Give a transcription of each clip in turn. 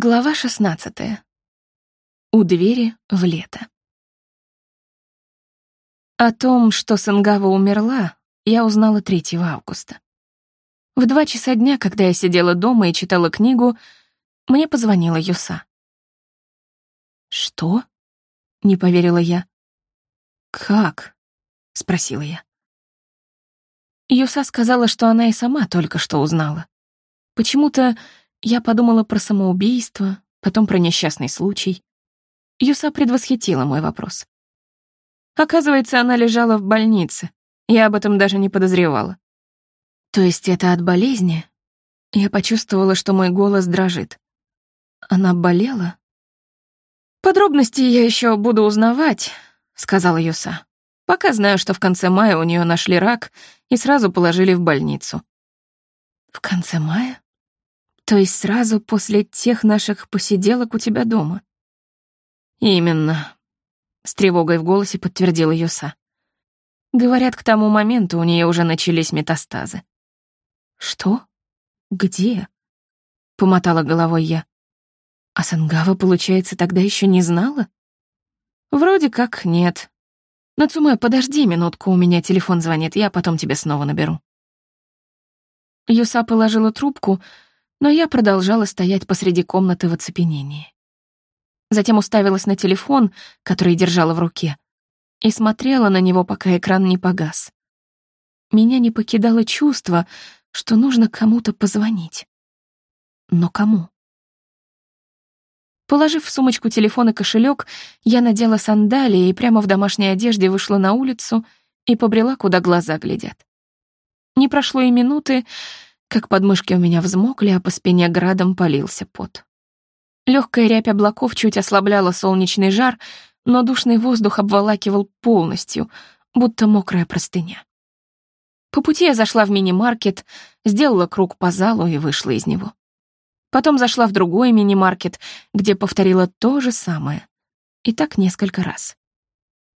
Глава 16. У двери в лето. О том, что Сангава умерла, я узнала 3 августа. В два часа дня, когда я сидела дома и читала книгу, мне позвонила Юса. «Что?» — не поверила я. «Как?» — спросила я. Юса сказала, что она и сама только что узнала. Почему-то я подумала про самоубийство, потом про несчастный случай. Юса предвосхитила мой вопрос. Оказывается, она лежала в больнице. Я об этом даже не подозревала. То есть это от болезни? Я почувствовала, что мой голос дрожит. Она болела? Подробности я еще буду узнавать, сказала Юса. Пока знаю, что в конце мая у нее нашли рак и сразу положили в больницу. В конце мая? То есть сразу после тех наших посиделок у тебя дома? Именно. С тревогой в голосе подтвердила Юса. Говорят, к тому моменту у нее уже начались метастазы. Что? Где? Помотала головой я. А Сангава, получается, тогда еще не знала? Вроде как нет. Нацуме, подожди минутку, у меня телефон звонит, я потом тебе снова наберу. Юса положила трубку, но я продолжала стоять посреди комнаты в оцепенении. Затем уставилась на телефон, который держала в руке, и смотрела на него, пока экран не погас. Меня не покидало чувство, что нужно кому-то позвонить. Но кому? Положив в сумочку телефон и кошелек, я надела сандалии и прямо в домашней одежде вышла на улицу и побрела, куда глаза глядят. Не прошло и минуты, как подмышки у меня взмокли, а по спине градом полился пот. Легкая рябь облаков чуть ослабляла солнечный жар, но душный воздух обволакивал полностью, будто мокрая простыня. По пути я зашла в мини-маркет, сделала круг по залу и вышла из него. Потом зашла в другой мини-маркет, где повторила то же самое. И так несколько раз.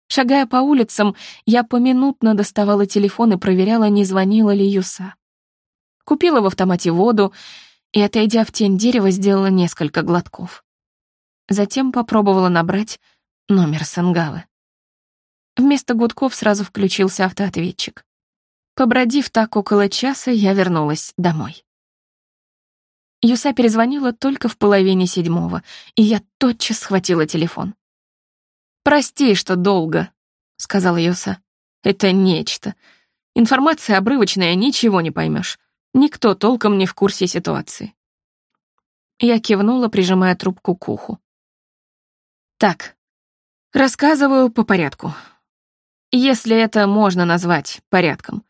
Шагая по улицам, я поминутно доставала телефон и проверяла, не звонила ли Юса купила в автомате воду и, отойдя в тень дерева, сделала несколько глотков. Затем попробовала набрать номер Сангавы. Вместо гудков сразу включился автоответчик. Побродив так около часа, я вернулась домой. Юса перезвонила только в половине седьмого, и я тотчас схватила телефон. «Прости, что долго», — сказала Юса. «Это нечто. Информация обрывочная, ничего не поймешь. Никто толком не в курсе ситуации. Я кивнула, прижимая трубку к уху. Так, рассказываю по порядку. Если это можно назвать порядком.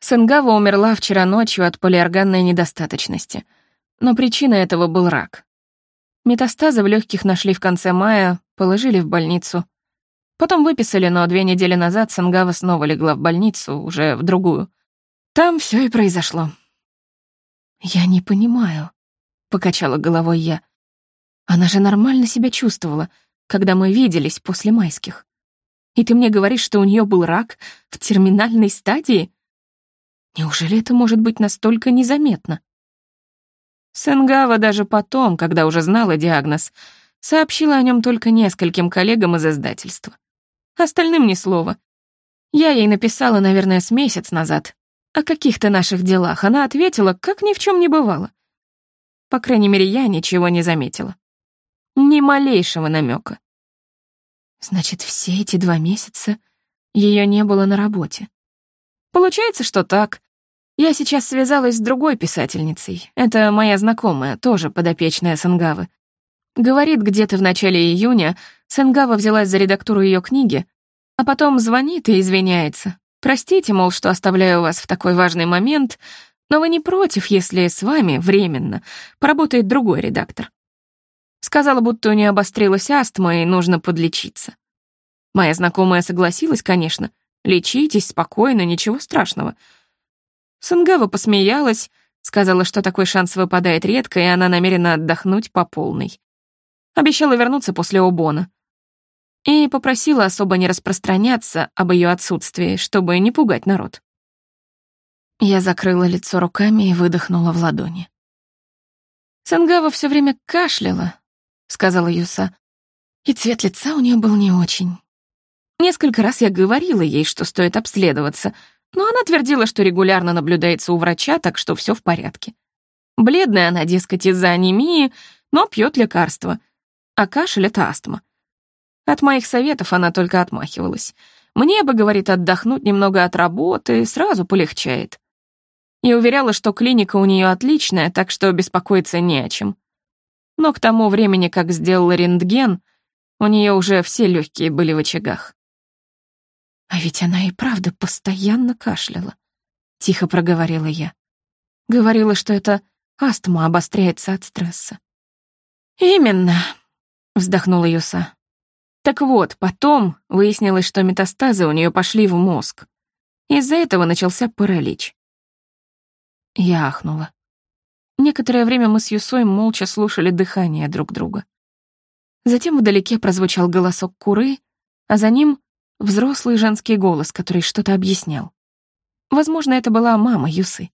Сенгава умерла вчера ночью от полиорганной недостаточности, но причина этого был рак. Метастазы в легких нашли в конце мая, положили в больницу. Потом выписали, но две недели назад Сангава снова легла в больницу, уже в другую. Там все и произошло. «Я не понимаю», — покачала головой я. «Она же нормально себя чувствовала, когда мы виделись после майских. И ты мне говоришь, что у нее был рак в терминальной стадии? Неужели это может быть настолько незаметно?» Сенгава даже потом, когда уже знала диагноз, сообщила о нем только нескольким коллегам из издательства. Остальным ни слова. Я ей написала, наверное, с месяц назад, о каких-то наших делах она ответила, как ни в чем не бывало. По крайней мере, я ничего не заметила. Ни малейшего намека. Значит, все эти два месяца ее не было на работе. Получается, что так. Я сейчас связалась с другой писательницей. Это моя знакомая, тоже подопечная Сангавы. Говорит, где-то в начале июня Сангава взялась за редактуру ее книги, а потом звонит и извиняется. Простите, мол, что оставляю вас в такой важный момент, но вы не против, если с вами временно поработает другой редактор. Сказала, будто у нее обострилась астма и нужно подлечиться. Моя знакомая согласилась, конечно. Лечитесь спокойно, ничего страшного. Сангава посмеялась, сказала, что такой шанс выпадает редко, и она намерена отдохнуть по полной. Обещала вернуться после Обона и попросила особо не распространяться об ее отсутствии, чтобы не пугать народ. Я закрыла лицо руками и выдохнула в ладони. Сангава все время кашляла, сказала Юса, и цвет лица у нее был не очень. Несколько раз я говорила ей, что стоит обследоваться, но она твердила, что регулярно наблюдается у врача, так что все в порядке. Бледная она, дескать, из-за анемии, но пьет лекарства, а кашель — это астма. От моих советов она только отмахивалась. Мне бы, говорит, отдохнуть немного от работы, сразу полегчает. И уверяла, что клиника у нее отличная, так что беспокоиться не о чем. Но к тому времени, как сделала рентген, у нее уже все легкие были в очагах. А ведь она и правда постоянно кашляла. Тихо проговорила я. Говорила, что это астма обостряется от стресса. «Именно», — вздохнула Юса. Так вот, потом выяснилось, что метастазы у нее пошли в мозг. Из-за этого начался паралич. Я ахнула. Некоторое время мы с Юсой молча слушали дыхание друг друга. Затем вдалеке прозвучал голосок куры, а за ним взрослый женский голос, который что-то объяснял. Возможно, это была мама Юсы.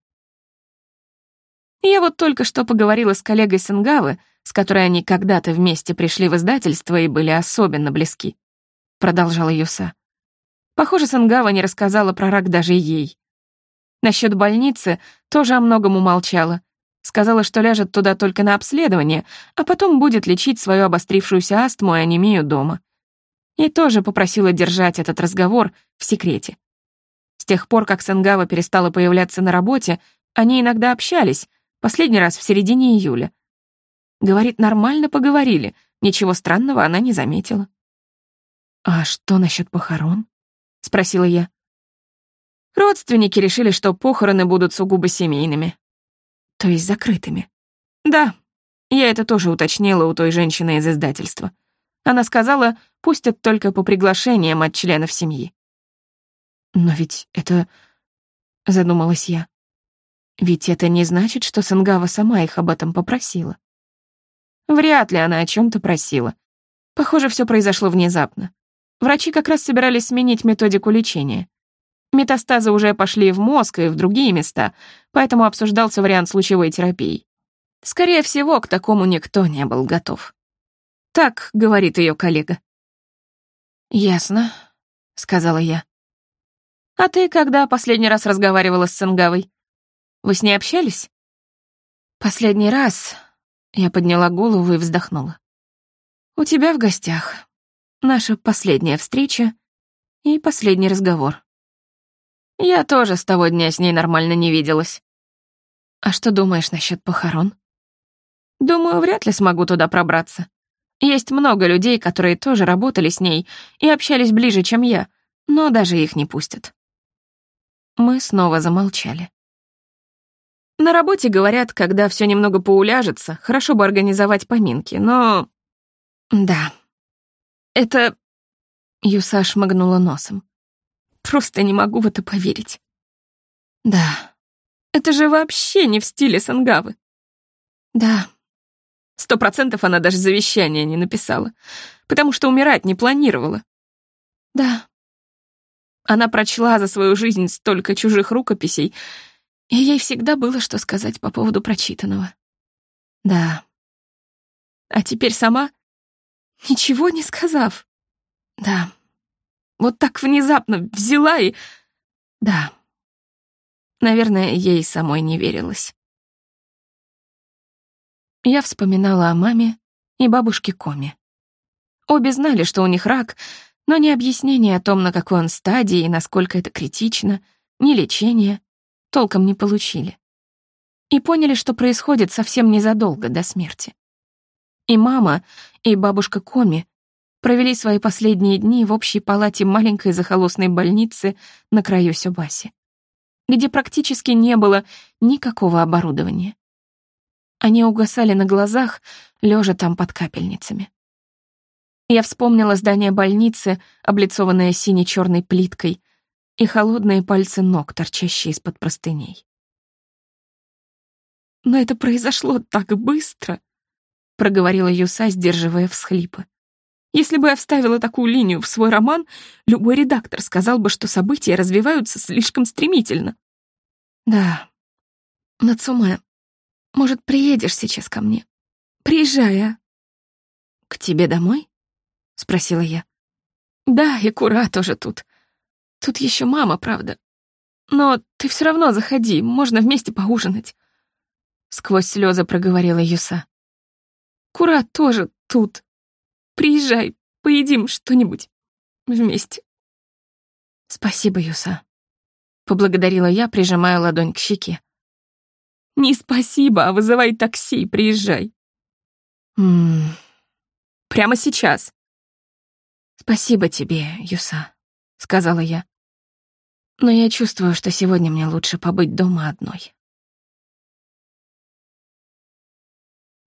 Я вот только что поговорила с коллегой Сенгавы, с которой они когда-то вместе пришли в издательство и были особенно близки. Продолжала Юса. Похоже, Сенгава не рассказала про рак даже ей. Насчет больницы тоже о многом умолчала. Сказала, что ляжет туда только на обследование, а потом будет лечить свою обострившуюся астму и анемию дома. И тоже попросила держать этот разговор в секрете. С тех пор, как Сенгава перестала появляться на работе, они иногда общались, последний раз в середине июля. Говорит, нормально поговорили, ничего странного она не заметила. «А что насчет похорон?» — спросила я. Родственники решили, что похороны будут сугубо семейными. То есть закрытыми. Да, я это тоже уточнила у той женщины из издательства. Она сказала, пустят только по приглашениям от членов семьи. Но ведь это... Задумалась я. Ведь это не значит, что Сангава сама их об этом попросила. Вряд ли она о чем то просила. Похоже, все произошло внезапно. Врачи как раз собирались сменить методику лечения. Метастазы уже пошли в мозг и в другие места, поэтому обсуждался вариант случаевой терапии. Скорее всего, к такому никто не был готов. Так говорит ее коллега. «Ясно», — сказала я. «А ты когда последний раз разговаривала с Сангавой? Вы с ней общались?» «Последний раз...» — я подняла голову и вздохнула. «У тебя в гостях. Наша последняя встреча и последний разговор. Я тоже с того дня с ней нормально не виделась. А что думаешь насчет похорон? Думаю, вряд ли смогу туда пробраться. Есть много людей, которые тоже работали с ней и общались ближе, чем я, но даже их не пустят. Мы снова замолчали. На работе говорят, когда все немного поуляжется, хорошо бы организовать поминки, но... Да. Это... Юса шмыгнула носом. Просто не могу в это поверить. Да, это же вообще не в стиле Сангавы. Да. Сто процентов она даже завещание не написала, потому что умирать не планировала. Да. Она прочла за свою жизнь столько чужих рукописей, и ей всегда было что сказать по поводу прочитанного. Да. А теперь сама, ничего не сказав. Да. Вот так внезапно взяла и... Да. Наверное, ей самой не верилось. Я вспоминала о маме и бабушке Коме. Обе знали, что у них рак, но ни объяснения о том, на какой он стадии и насколько это критично, ни лечения толком не получили. И поняли, что происходит совсем незадолго до смерти. И мама, и бабушка Коми провели свои последние дни в общей палате маленькой захолостной больницы на краю Сюбаси, где практически не было никакого оборудования. Они угасали на глазах, лежа там под капельницами. Я вспомнила здание больницы, облицованное сине-черной плиткой, и холодные пальцы ног, торчащие из-под простыней. «Но это произошло так быстро», — проговорила Юса, сдерживая всхлипы. Если бы я вставила такую линию в свой роман, любой редактор сказал бы, что события развиваются слишком стремительно. Да, Нацуме, Может, приедешь сейчас ко мне? Приезжай, а?» «К тебе домой?» — спросила я. «Да, и Кура тоже тут. Тут еще мама, правда. Но ты все равно заходи, можно вместе поужинать». Сквозь слезы проговорила Юса. «Кура тоже тут. Приезжай, поедим что-нибудь вместе». «Спасибо, Юса», — поблагодарила я, прижимая ладонь к щеке. «Не спасибо, а вызывай такси и приезжай». «Ммм, прямо сейчас». «Спасибо тебе, Юса», — сказала я. «Но я чувствую, что сегодня мне лучше побыть дома одной».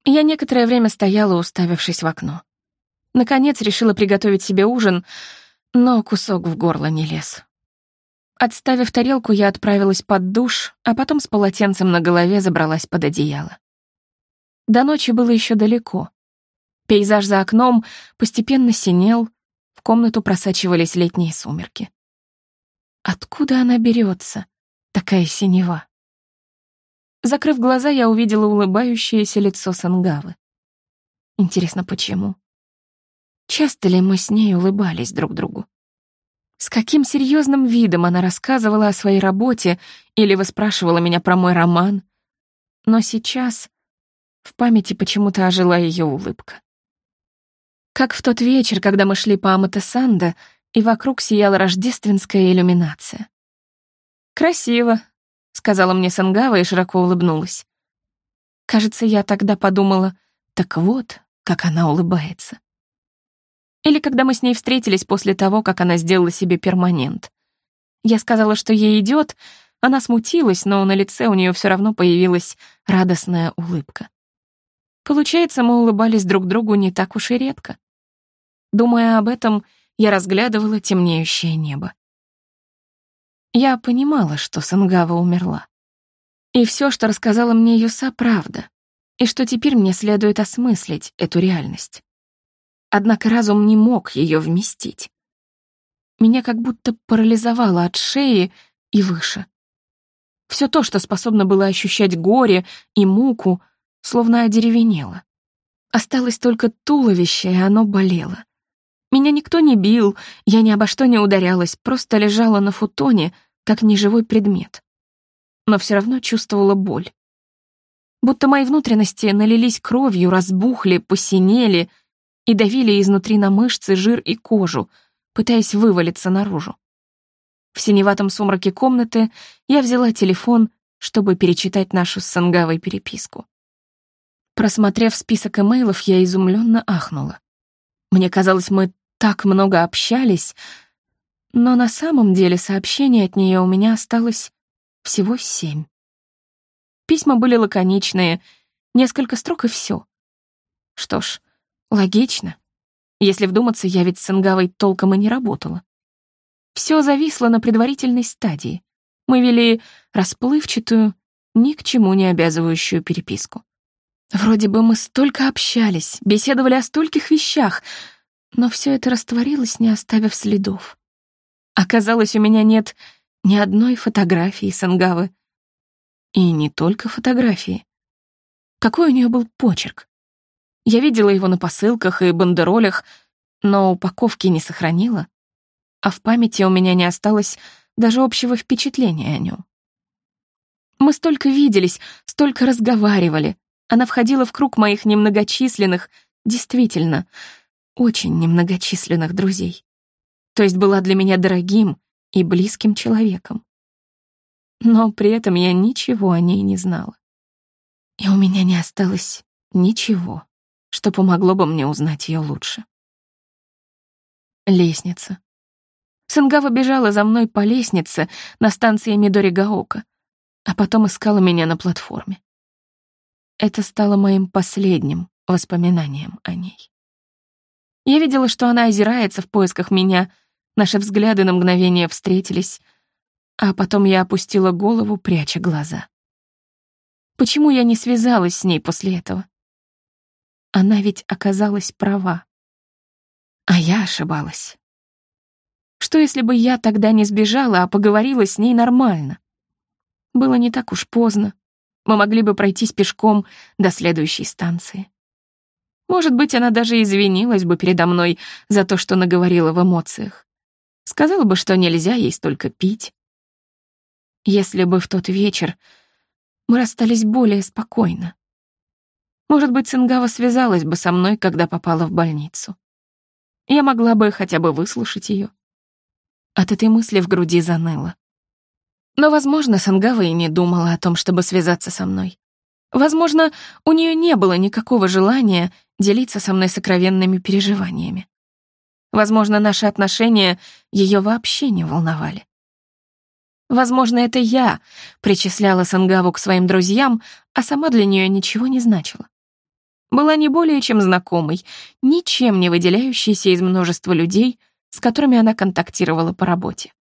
Я некоторое время стояла, уставившись в окно. Наконец решила приготовить себе ужин, но кусок в горло не лез. Отставив тарелку, я отправилась под душ, а потом с полотенцем на голове забралась под одеяло. До ночи было еще далеко. Пейзаж за окном постепенно синел, комнату просачивались летние сумерки. Откуда она берется, такая синева? Закрыв глаза, я увидела улыбающееся лицо Сангавы. Интересно, почему? Часто ли мы с ней улыбались друг другу? С каким серьезным видом она рассказывала о своей работе или выспрашивала меня про мой роман? Но сейчас в памяти почему-то ожила ее улыбка. Как в тот вечер, когда мы шли по Аматесанда, и вокруг сияла рождественская иллюминация. «Красиво», — сказала мне Сангава и широко улыбнулась. Кажется, я тогда подумала, так вот, как она улыбается. Или когда мы с ней встретились после того, как она сделала себе перманент. Я сказала, что ей идет, она смутилась, но на лице у нее все равно появилась радостная улыбка. Получается, мы улыбались друг другу не так уж и редко. Думая об этом, я разглядывала темнеющее небо. Я понимала, что Сангава умерла. И все, что рассказала мне Юса, правда, и что теперь мне следует осмыслить эту реальность. Однако разум не мог ее вместить. Меня как будто парализовало от шеи и выше. Все то, что способно было ощущать горе и муку, словно одеревенело. Осталось только туловище, и оно болело. Меня никто не бил, я ни обо что не ударялась, просто лежала на футоне, как неживой предмет. Но все равно чувствовала боль. Будто мои внутренности налились кровью, разбухли, посинели и давили изнутри на мышцы, жир и кожу, пытаясь вывалиться наружу. В синеватом сумраке комнаты я взяла телефон, чтобы перечитать нашу с Сангавой переписку. Просмотрев список имейлов, я изумленно ахнула. Мне казалось, мы так много общались, но на самом деле сообщений от нее у меня осталось всего семь. Письма были лаконичные, несколько строк и все. Что ж, логично. Если вдуматься, я ведь с Ингавой толком и не работала. Все зависло на предварительной стадии. Мы вели расплывчатую, ни к чему не обязывающую переписку. Вроде бы мы столько общались, беседовали о стольких вещах — но все это растворилось, не оставив следов. Оказалось, у меня нет ни одной фотографии Сангавы. И не только фотографии. Какой у нее был почерк? Я видела его на посылках и бандеролях, но упаковки не сохранила, а в памяти у меня не осталось даже общего впечатления о нем. Мы столько виделись, столько разговаривали. Она входила в круг моих немногочисленных, действительно, очень немногочисленных друзей. То есть была для меня дорогим и близким человеком. Но при этом я ничего о ней не знала. И у меня не осталось ничего, что помогло бы мне узнать ее лучше. Лестница. Сангава бежала за мной по лестнице на станции Мидори-Гаока, а потом искала меня на платформе. Это стало моим последним воспоминанием о ней. Я видела, что она озирается в поисках меня. Наши взгляды на мгновение встретились, а потом я опустила голову, пряча глаза. Почему я не связалась с ней после этого? Она ведь оказалась права. А я ошибалась. Что если бы я тогда не сбежала, а поговорила с ней нормально? Было не так уж поздно. Мы могли бы пройтись пешком до следующей станции. Может быть, она даже извинилась бы передо мной за то, что наговорила в эмоциях. Сказала бы, что нельзя ей столько пить. Если бы в тот вечер мы расстались более спокойно. Может быть, Цингава связалась бы со мной, когда попала в больницу. Я могла бы хотя бы выслушать ее. От этой мысли в груди заныло. Но, возможно, Сангава и не думала о том, чтобы связаться со мной. Возможно, у нее не было никакого желания делиться со мной сокровенными переживаниями. Возможно, наши отношения ее вообще не волновали. Возможно, это я причисляла Сангаву к своим друзьям, а сама для нее ничего не значила. Была не более чем знакомой, ничем не выделяющейся из множества людей, с которыми она контактировала по работе.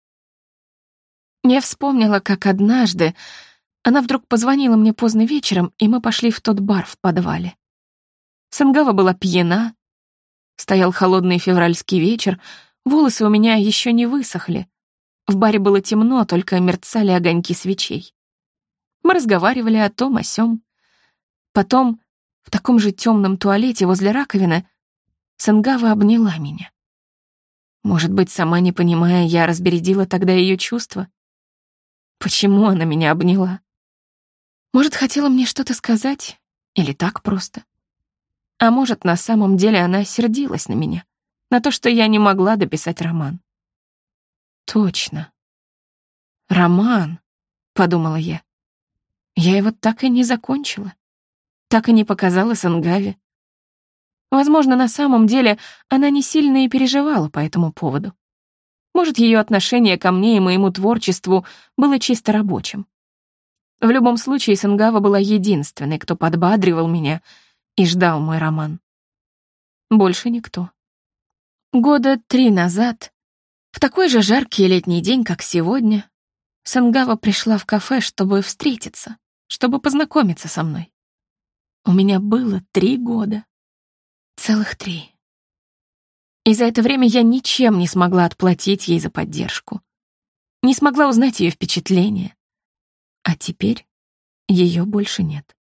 Я вспомнила, как однажды она вдруг позвонила мне поздно вечером, и мы пошли в тот бар в подвале. Сангава была пьяна, стоял холодный февральский вечер, волосы у меня еще не высохли. В баре было темно, только мерцали огоньки свечей. Мы разговаривали о том, о сём. Потом, в таком же темном туалете возле раковины, Сангава обняла меня. Может быть, сама не понимая, я разбередила тогда ее чувства? Почему она меня обняла? Может, хотела мне что-то сказать? Или так просто? А может, на самом деле она сердилась на меня, на то, что я не могла дописать роман. Точно. Роман, подумала я. Я его так и не закончила. Так и не показала Сангаве. Возможно, на самом деле она не сильно и переживала по этому поводу. Может, ее отношение ко мне и моему творчеству было чисто рабочим. В любом случае, Сангава была единственной, кто подбадривал меня и ждал мой роман. Больше никто. Года три назад, в такой же жаркий летний день, как сегодня, Сангава пришла в кафе, чтобы встретиться, чтобы познакомиться со мной. У меня было три года. Целых три. И за это время я ничем не смогла отплатить ей за поддержку. Не смогла узнать ее впечатления. А теперь ее больше нет.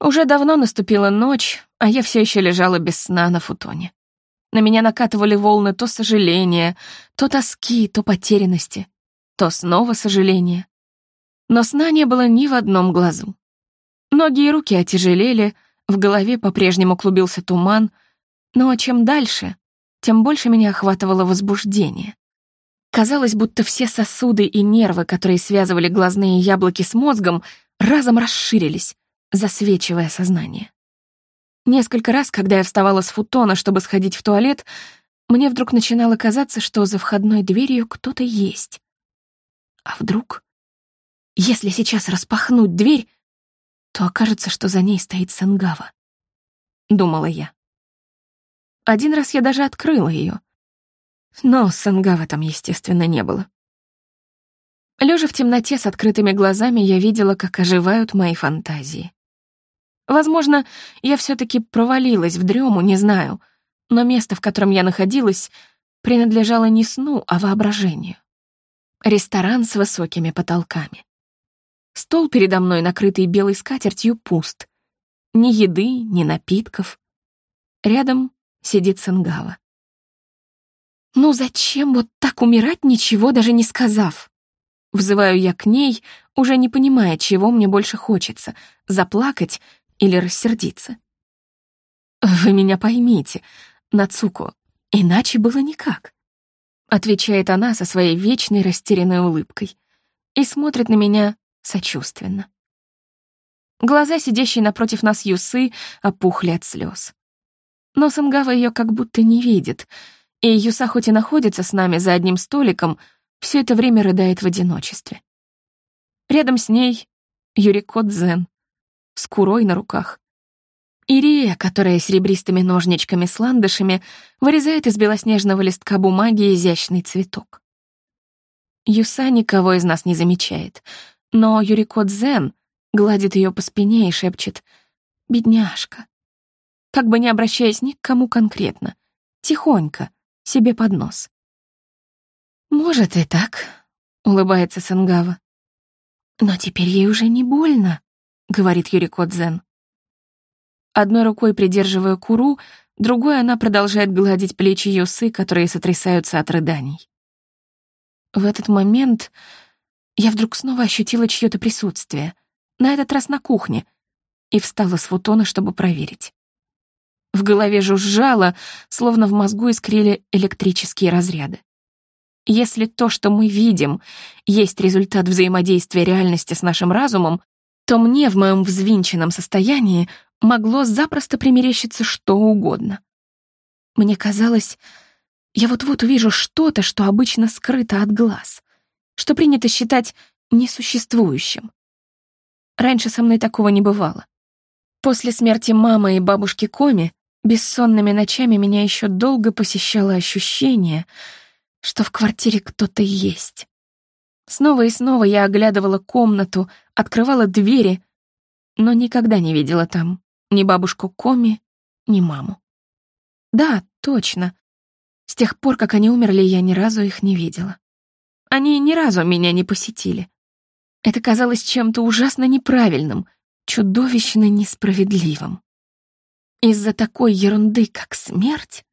Уже давно наступила ночь, а я все еще лежала без сна на футоне. На меня накатывали волны то сожаления, то тоски, то потерянности, то снова сожаления. Но сна не было ни в одном глазу. Ноги и руки отяжелели, в голове по-прежнему клубился туман — но чем дальше, тем больше меня охватывало возбуждение. Казалось, будто все сосуды и нервы, которые связывали глазные яблоки с мозгом, разом расширились, засвечивая сознание. Несколько раз, когда я вставала с футона, чтобы сходить в туалет, мне вдруг начинало казаться, что за входной дверью кто-то есть. А вдруг, если сейчас распахнуть дверь, то окажется, что за ней стоит Сангава. Думала я. Один раз я даже открыла ее. Но Сангава там, естественно, не было. Лежа в темноте с открытыми глазами, я видела, как оживают мои фантазии. Возможно, я все таки провалилась в дрему, не знаю, но место, в котором я находилась, принадлежало не сну, а воображению. Ресторан с высокими потолками. Стол передо мной, накрытый белой скатертью, пуст. Ни еды, ни напитков. Рядом сидит Сангава. «Ну зачем вот так умирать, ничего даже не сказав?» Взываю я к ней, уже не понимая, чего мне больше хочется — заплакать или рассердиться. «Вы меня поймите, Нацуко, иначе было никак», — отвечает она со своей вечной растерянной улыбкой и смотрит на меня сочувственно. Глаза, сидящие напротив нас Юсы, опухли от слез. Но Сангава ее как будто не видит, и Юса хоть и находится с нами за одним столиком, все это время рыдает в одиночестве. Рядом с ней Юрико Дзен, с курой на руках. Ирия, которая серебристыми ножничками с ландышами вырезает из белоснежного листка бумаги изящный цветок. Юса никого из нас не замечает, но Юрико Дзен гладит ее по спине и шепчет «Бедняжка, как бы не обращаясь ни к кому конкретно, тихонько, себе под нос. «Может и так», — улыбается Сангава. Но теперь ей уже не больно, говорит Юрико Дзен. Одной рукой придерживая куру, другой она продолжает гладить плечи Юсы, которые сотрясаются от рыданий. В этот момент я вдруг снова ощутила чьё-то присутствие, на этот раз на кухне, и встала с футона, чтобы проверить. В голове жужжало, словно в мозгу искрили электрические разряды. Если то, что мы видим, есть результат взаимодействия реальности с нашим разумом, то мне в моем взвинченном состоянии могло запросто примерещиться что угодно. Мне казалось, я вот-вот увижу что-то, что обычно скрыто от глаз, что принято считать несуществующим. Раньше со мной такого не бывало. После смерти мамы и бабушки Коми бессонными ночами меня еще долго посещало ощущение, что в квартире кто-то есть. Снова и снова я оглядывала комнату, открывала двери, но никогда не видела там ни бабушку Коми, ни маму. Да, точно. С тех пор, как они умерли, я ни разу их не видела. Они ни разу меня не посетили. Это казалось чем-то ужасно неправильным, чудовищно несправедливым. Из-за такой ерунды, как смерть,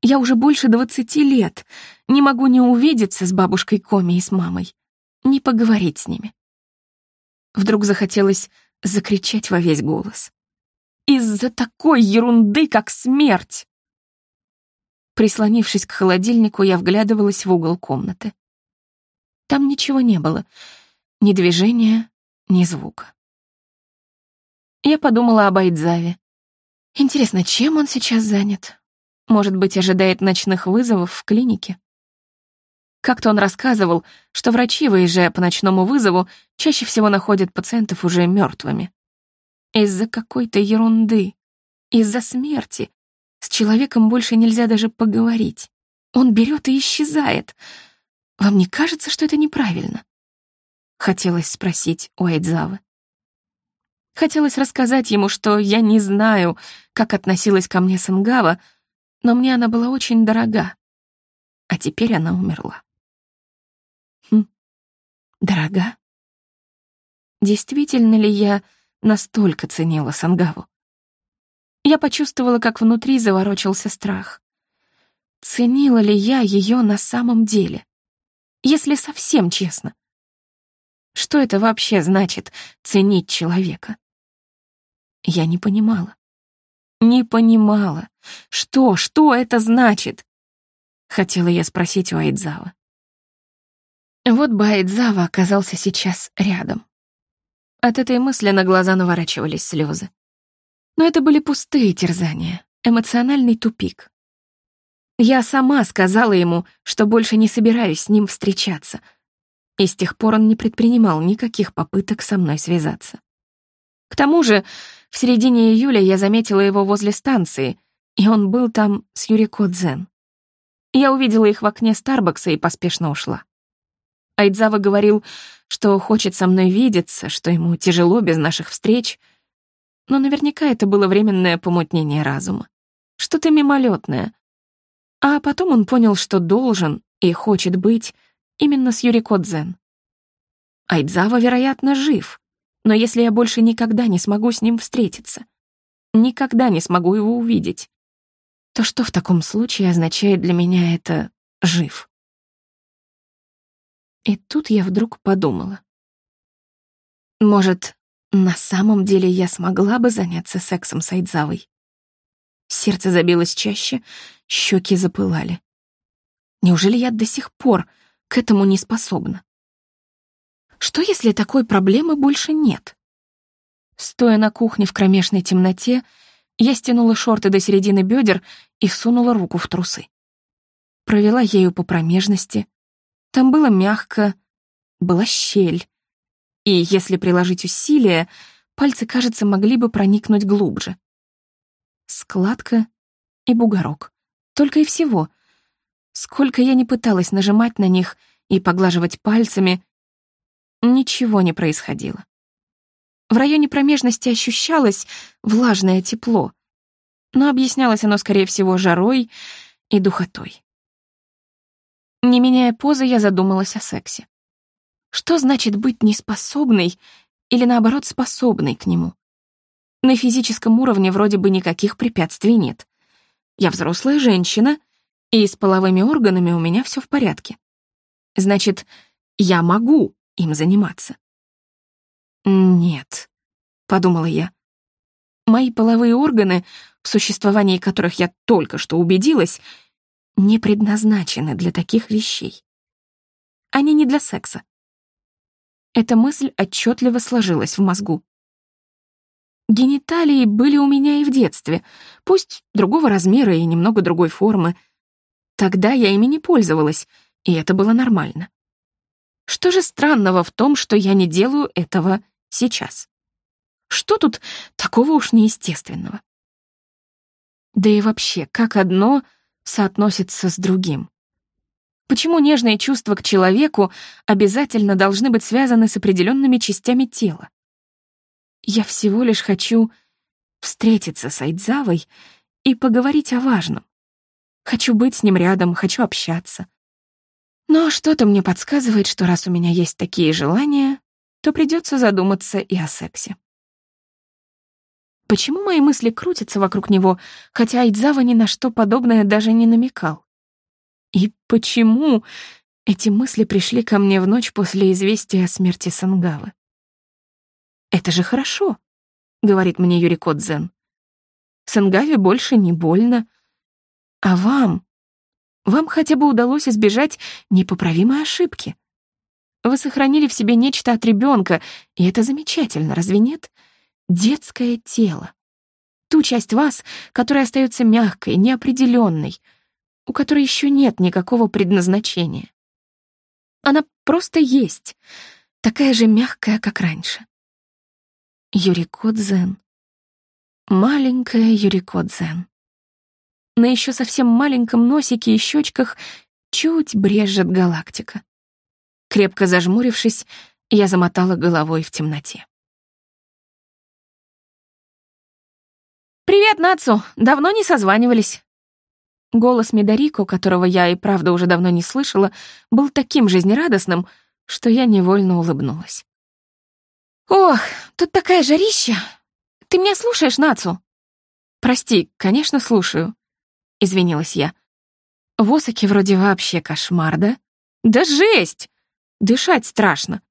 я уже больше двадцати лет не могу не увидеться с бабушкой Коми и с мамой, не поговорить с ними. Вдруг захотелось закричать во весь голос. Из-за такой ерунды, как смерть! Прислонившись к холодильнику, я вглядывалась в угол комнаты. Там ничего не было, ни движения, ни звука. Я подумала об Айдзаве. Интересно, чем он сейчас занят? Может быть, ожидает ночных вызовов в клинике? Как-то он рассказывал, что врачи, выезжая по ночному вызову, чаще всего находят пациентов уже мертвыми. Из-за какой-то ерунды, из-за смерти. С человеком больше нельзя даже поговорить. Он берет и исчезает. Вам не кажется, что это неправильно? Хотелось спросить у Айдзавы. Хотелось рассказать ему, что я не знаю, как относилась ко мне Сангава, но мне она была очень дорога. А теперь она умерла. Хм, дорога? Действительно ли я настолько ценила Сангаву? Я почувствовала, как внутри заворочился страх. Ценила ли я ее на самом деле? Если совсем честно. Что это вообще значит — ценить человека? Я не понимала. Не понимала. Что, что это значит? Хотела я спросить у Айдзава. Вот бы Айдзава оказался сейчас рядом. От этой мысли на глаза наворачивались слезы. Но это были пустые терзания, эмоциональный тупик. Я сама сказала ему, что больше не собираюсь с ним встречаться, и с тех пор он не предпринимал никаких попыток со мной связаться. К тому же, в середине июля я заметила его возле станции, и он был там с Юрико Дзен. Я увидела их в окне Старбакса и поспешно ушла. Айдзава говорил, что хочет со мной видеться, что ему тяжело без наших встреч, но наверняка это было временное помутнение разума, что-то мимолетное. А потом он понял, что должен и хочет быть именно с Юрико Дзен. Айдзава, вероятно, жив, но если я больше никогда не смогу с ним встретиться, никогда не смогу его увидеть, то что в таком случае означает для меня это «жив»? И тут я вдруг подумала. Может, на самом деле я смогла бы заняться сексом с Айдзавой? Сердце забилось чаще, щеки запылали. Неужели я до сих пор к этому не способна? Что, если такой проблемы больше нет? Стоя на кухне в кромешной темноте, я стянула шорты до середины бедер и сунула руку в трусы. Провела ею по промежности. Там было мягко, была щель. И если приложить усилия, пальцы, кажется, могли бы проникнуть глубже. Складка и бугорок. Только и всего. Сколько я не пыталась нажимать на них и поглаживать пальцами, ничего не происходило. В районе промежности ощущалось влажное тепло, но объяснялось оно, скорее всего, жарой и духотой. Не меняя позы, я задумалась о сексе. Что значит быть неспособной или, наоборот, способной к нему? На физическом уровне вроде бы никаких препятствий нет. Я взрослая женщина, и с половыми органами у меня все в порядке. Значит, я могу им заниматься. «Нет», — подумала я. «Мои половые органы, в существовании которых я только что убедилась, не предназначены для таких вещей. Они не для секса». Эта мысль отчетливо сложилась в мозгу. Гениталии были у меня и в детстве, пусть другого размера и немного другой формы. Тогда я ими не пользовалась, и это было нормально. Что же странного в том, что я не делаю этого сейчас. Что тут такого уж неестественного? Да и вообще, как одно соотносится с другим? Почему нежные чувства к человеку обязательно должны быть связаны с определенными частями тела? Я всего лишь хочу встретиться с Айдзавой и поговорить о важном. Хочу быть с ним рядом, хочу общаться. Но что-то мне подсказывает, что раз у меня есть такие желания, то придется задуматься и о сексе. Почему мои мысли крутятся вокруг него, хотя Айдзава ни на что подобное даже не намекал? И почему эти мысли пришли ко мне в ночь после известия о смерти Сангавы? «Это же хорошо», — говорит мне Юрико Дзен. «Сангаве больше не больно. А вам? Вам хотя бы удалось избежать непоправимой ошибки. Вы сохранили в себе нечто от ребенка, и это замечательно, разве нет? Детское тело. Ту часть вас, которая остается мягкой, неопределенной, у которой еще нет никакого предназначения. Она просто есть, такая же мягкая, как раньше. Юрико Дзен. Маленькая Юрико Дзен. На еще совсем маленьком носике и щечках чуть брежет галактика. Крепко зажмурившись, я замотала головой в темноте. «Привет, Нацу! Давно не созванивались!» Голос Медорико, которого я и правда уже давно не слышала, был таким жизнерадостным, что я невольно улыбнулась. «Ох, тут такая жарища! Ты меня слушаешь, Нацу?» «Прости, конечно, слушаю», — извинилась я. «В Осаке вроде вообще кошмар, да?» «Да жесть! Дышать страшно.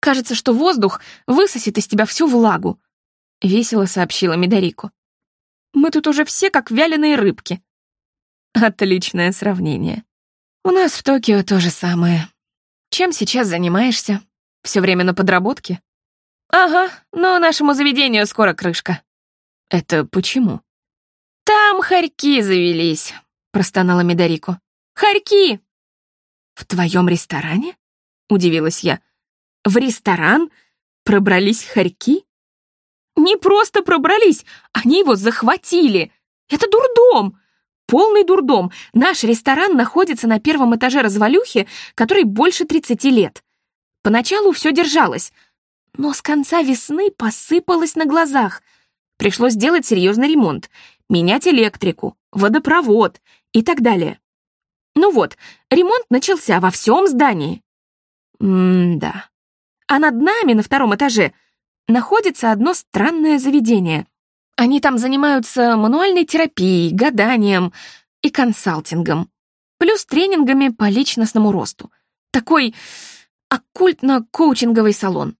Кажется, что воздух высосет из тебя всю влагу», — весело сообщила Медорико. «Мы тут уже все как вяленые рыбки». Отличное сравнение. У нас в Токио то же самое. Чем сейчас занимаешься? Все время на подработке? Ага, но нашему заведению скоро крышка. Это почему? Там хорьки завелись, простонала Медорико. Хорьки! В твоем ресторане? Удивилась я. В ресторан пробрались хорьки? Не просто пробрались, они его захватили. Это дурдом. Полный дурдом. Наш ресторан находится на первом этаже развалюхи, который больше 30 лет. Поначалу все держалось, но с конца весны посыпалось на глазах. Пришлось делать серьезный ремонт, менять электрику, водопровод и так далее. Ну вот, ремонт начался во всем здании. М-да. А над нами, на втором этаже, находится одно странное заведение. Они там занимаются мануальной терапией, гаданием и консалтингом, плюс тренингами по личностному росту. Такой оккультно-коучинговый салон.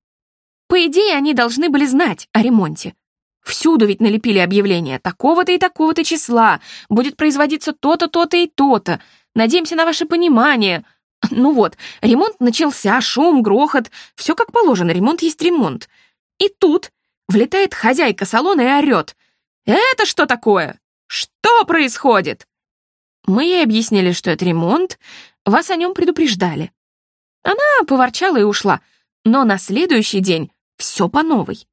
По идее, они должны были знать о ремонте. Всюду ведь налепили объявление такого-то и такого-то числа, будет производиться то-то, то-то и то-то. Надеемся на ваше понимание — ну вот, ремонт начался, шум, грохот, все как положено, ремонт есть ремонт. И тут влетает хозяйка салона и орет. «Это что такое? Что происходит?» Мы ей объяснили, что это ремонт, вас о нем предупреждали. Она поворчала и ушла, но на следующий день все по новой.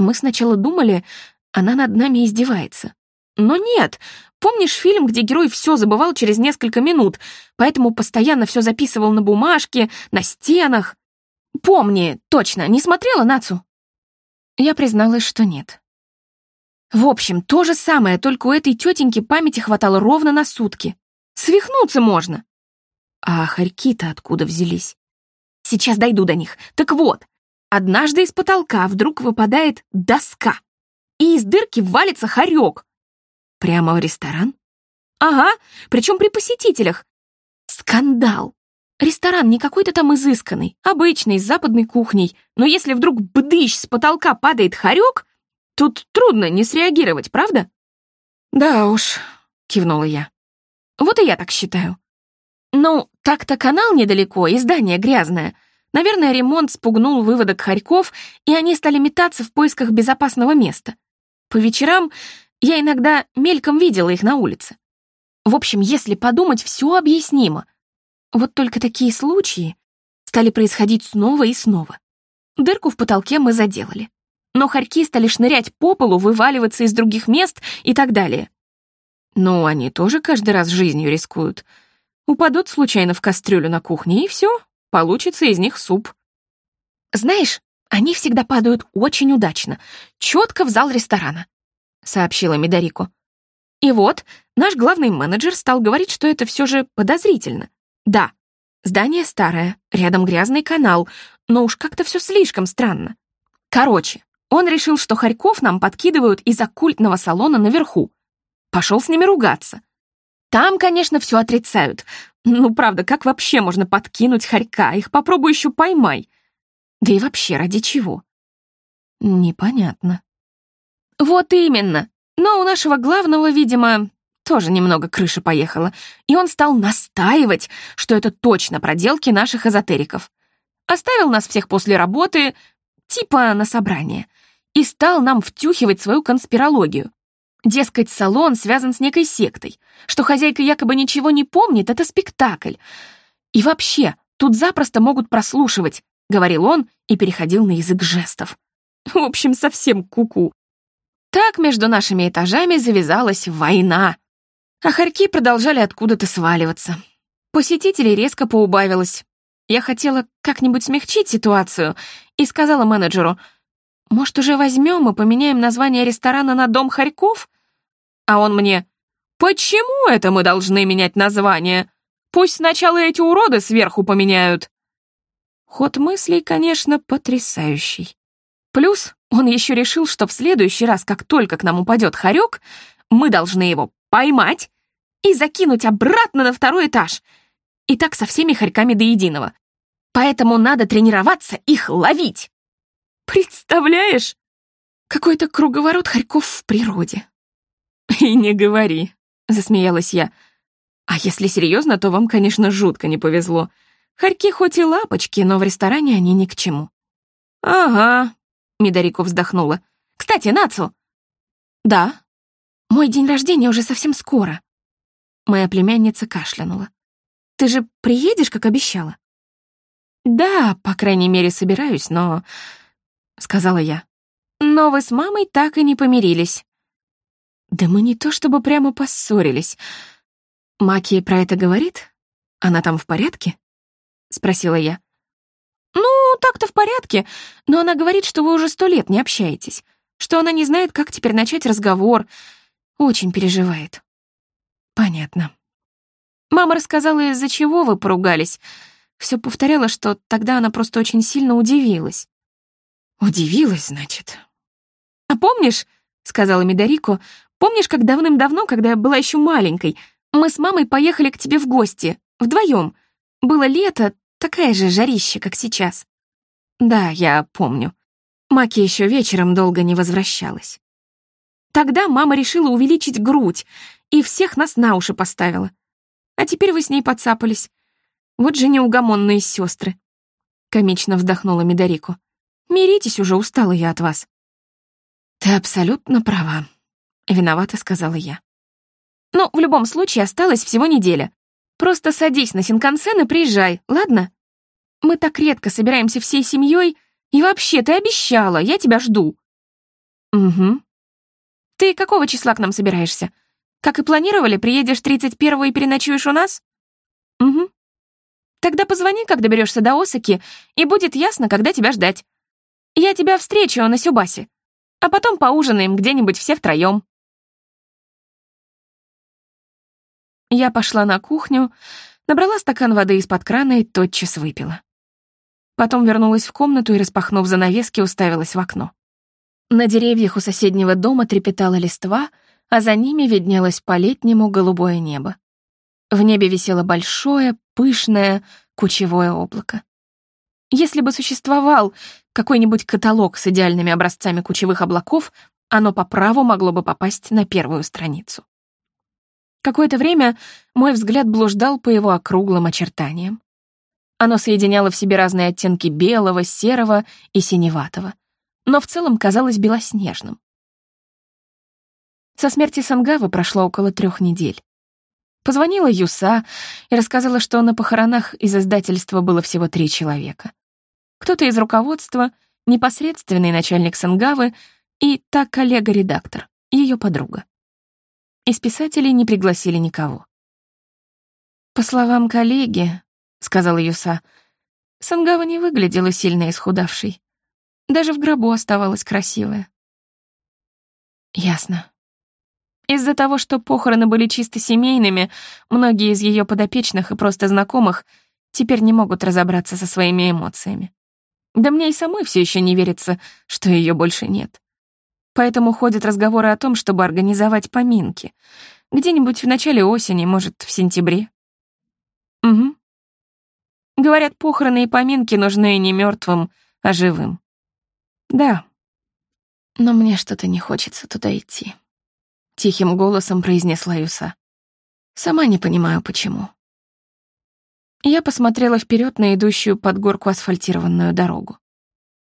Мы сначала думали, она над нами издевается. Но нет, помнишь фильм, где герой все забывал через несколько минут, поэтому постоянно все записывал на бумажке, на стенах? Помни, точно, не смотрела Нацу? Я призналась, что нет. В общем, то же самое, только у этой тетеньки памяти хватало ровно на сутки. Свихнуться можно. А хорьки-то откуда взялись? сейчас дойду до них. Так вот, однажды из потолка вдруг выпадает доска, и из дырки валится хорек. Прямо в ресторан? Ага, причем при посетителях. Скандал. Ресторан не какой-то там изысканный, обычный, с западной кухней, но если вдруг бдыщ с потолка падает хорек, тут трудно не среагировать, правда? Да уж, кивнула я. Вот и я так считаю. Ну, так-то канал недалеко, и здание грязное. Наверное, ремонт спугнул выводок хорьков, и они стали метаться в поисках безопасного места. По вечерам я иногда мельком видела их на улице. В общем, если подумать, все объяснимо. Вот только такие случаи стали происходить снова и снова. Дырку в потолке мы заделали. Но хорьки стали шнырять по полу, вываливаться из других мест и так далее. Ну, они тоже каждый раз жизнью рискуют. Упадут случайно в кастрюлю на кухне, и все, получится из них суп. Знаешь, они всегда падают очень удачно, четко в зал ресторана, сообщила Медорико. И вот, наш главный менеджер стал говорить, что это все же подозрительно. Да, здание старое, рядом грязный канал, но уж как-то все слишком странно. Короче, он решил, что Харьков нам подкидывают из оккультного салона наверху. Пошел с ними ругаться. Там, конечно, все отрицают. Ну, правда, как вообще можно подкинуть Харька? Их попробуй еще поймай. Да и вообще, ради чего? Непонятно. Вот именно. Но у нашего главного, видимо, тоже немного крыша поехала, и он стал настаивать, что это точно проделки наших эзотериков. Оставил нас всех после работы, типа на собрание, и стал нам втюхивать свою конспирологию. Дескать, салон связан с некой сектой, что хозяйка якобы ничего не помнит, это спектакль. И вообще, тут запросто могут прослушивать, говорил он и переходил на язык жестов. В общем, совсем куку. -ку. Так между нашими этажами завязалась война. А хорьки продолжали откуда-то сваливаться. Посетителей резко поубавилось. Я хотела как-нибудь смягчить ситуацию и сказала менеджеру — может, уже возьмем и поменяем название ресторана на «Дом Харьков»? А он мне, почему это мы должны менять название? Пусть сначала эти уроды сверху поменяют. Ход мыслей, конечно, потрясающий. Плюс он еще решил, что в следующий раз, как только к нам упадет хорек, мы должны его поймать и закинуть обратно на второй этаж. И так со всеми хорьками до единого. Поэтому надо тренироваться их ловить. Представляешь? Какой-то круговорот хорьков в природе. И не говори, засмеялась я. А если серьезно, то вам, конечно, жутко не повезло. Хорьки хоть и лапочки, но в ресторане они ни к чему. Ага, Мидарико вздохнула. Кстати, Нацу. Да. Мой день рождения уже совсем скоро. Моя племянница кашлянула. Ты же приедешь, как обещала? Да, по крайней мере, собираюсь, но сказала я. «Но вы с мамой так и не помирились». «Да мы не то чтобы прямо поссорились. Маки про это говорит? Она там в порядке?» — спросила я. «Ну, так-то в порядке, но она говорит, что вы уже сто лет не общаетесь, что она не знает, как теперь начать разговор. Очень переживает». «Понятно». Мама рассказала, из-за чего вы поругались. Все повторяла, что тогда она просто очень сильно удивилась. «Удивилась, значит». «А помнишь, — сказала Медорико, — помнишь, как давным-давно, когда я была еще маленькой, мы с мамой поехали к тебе в гости, вдвоем. Было лето, такая же жарища, как сейчас». «Да, я помню. Маки еще вечером долго не возвращалась. Тогда мама решила увеличить грудь и всех нас на уши поставила. А теперь вы с ней подцапались. Вот же неугомонные сестры. Комично вздохнула Медорико. Миритесь уже, устала я от вас». «Ты абсолютно права», — виновата сказала я. «Ну, в любом случае, осталось всего неделя. Просто садись на Синкансен и приезжай, ладно? Мы так редко собираемся всей семьей, и вообще, ты обещала, я тебя жду». «Угу». «Ты какого числа к нам собираешься? Как и планировали, приедешь 31-го и переночуешь у нас?» «Угу». «Тогда позвони, как доберешься до Осаки, и будет ясно, когда тебя ждать. Я тебя встречу на Сюбасе, а потом поужинаем где-нибудь все втроем. Я пошла на кухню, набрала стакан воды из-под крана и тотчас выпила. Потом вернулась в комнату и, распахнув занавески, уставилась в окно. На деревьях у соседнего дома трепетала листва, а за ними виднелось по-летнему голубое небо. В небе висело большое, пышное, кучевое облако. Если бы существовал какой-нибудь каталог с идеальными образцами кучевых облаков, оно по праву могло бы попасть на первую страницу. Какое-то время мой взгляд блуждал по его округлым очертаниям. Оно соединяло в себе разные оттенки белого, серого и синеватого, но в целом казалось белоснежным. Со смерти Сангавы прошло около трех недель. Позвонила Юса и рассказала, что на похоронах из издательства было всего три человека. Кто-то из руководства, непосредственный начальник Сангавы и та коллега-редактор, ее подруга. Из писателей не пригласили никого. «По словам коллеги», — сказала Юса, — Сангава не выглядела сильно исхудавшей. Даже в гробу оставалась красивая. Ясно. Из-за того, что похороны были чисто семейными, многие из ее подопечных и просто знакомых теперь не могут разобраться со своими эмоциями. Да мне и самой все еще не верится, что ее больше нет. Поэтому ходят разговоры о том, чтобы организовать поминки. Где-нибудь в начале осени, может, в сентябре. Угу. Говорят, похороны и поминки нужны не мертвым, а живым. Да. Но мне что-то не хочется туда идти. Тихим голосом произнесла Юса. Сама не понимаю, почему. Я посмотрела вперед на идущую под горку асфальтированную дорогу.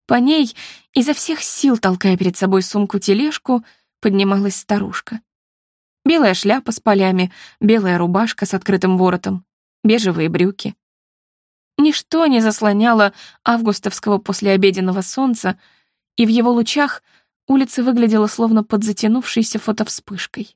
По ней, изо всех сил толкая перед собой сумку-тележку, поднималась старушка. Белая шляпа с полями, белая рубашка с открытым воротом, бежевые брюки. Ничто не заслоняло августовского послеобеденного солнца, и в его лучах улица выглядела словно под затянувшейся фотовспышкой.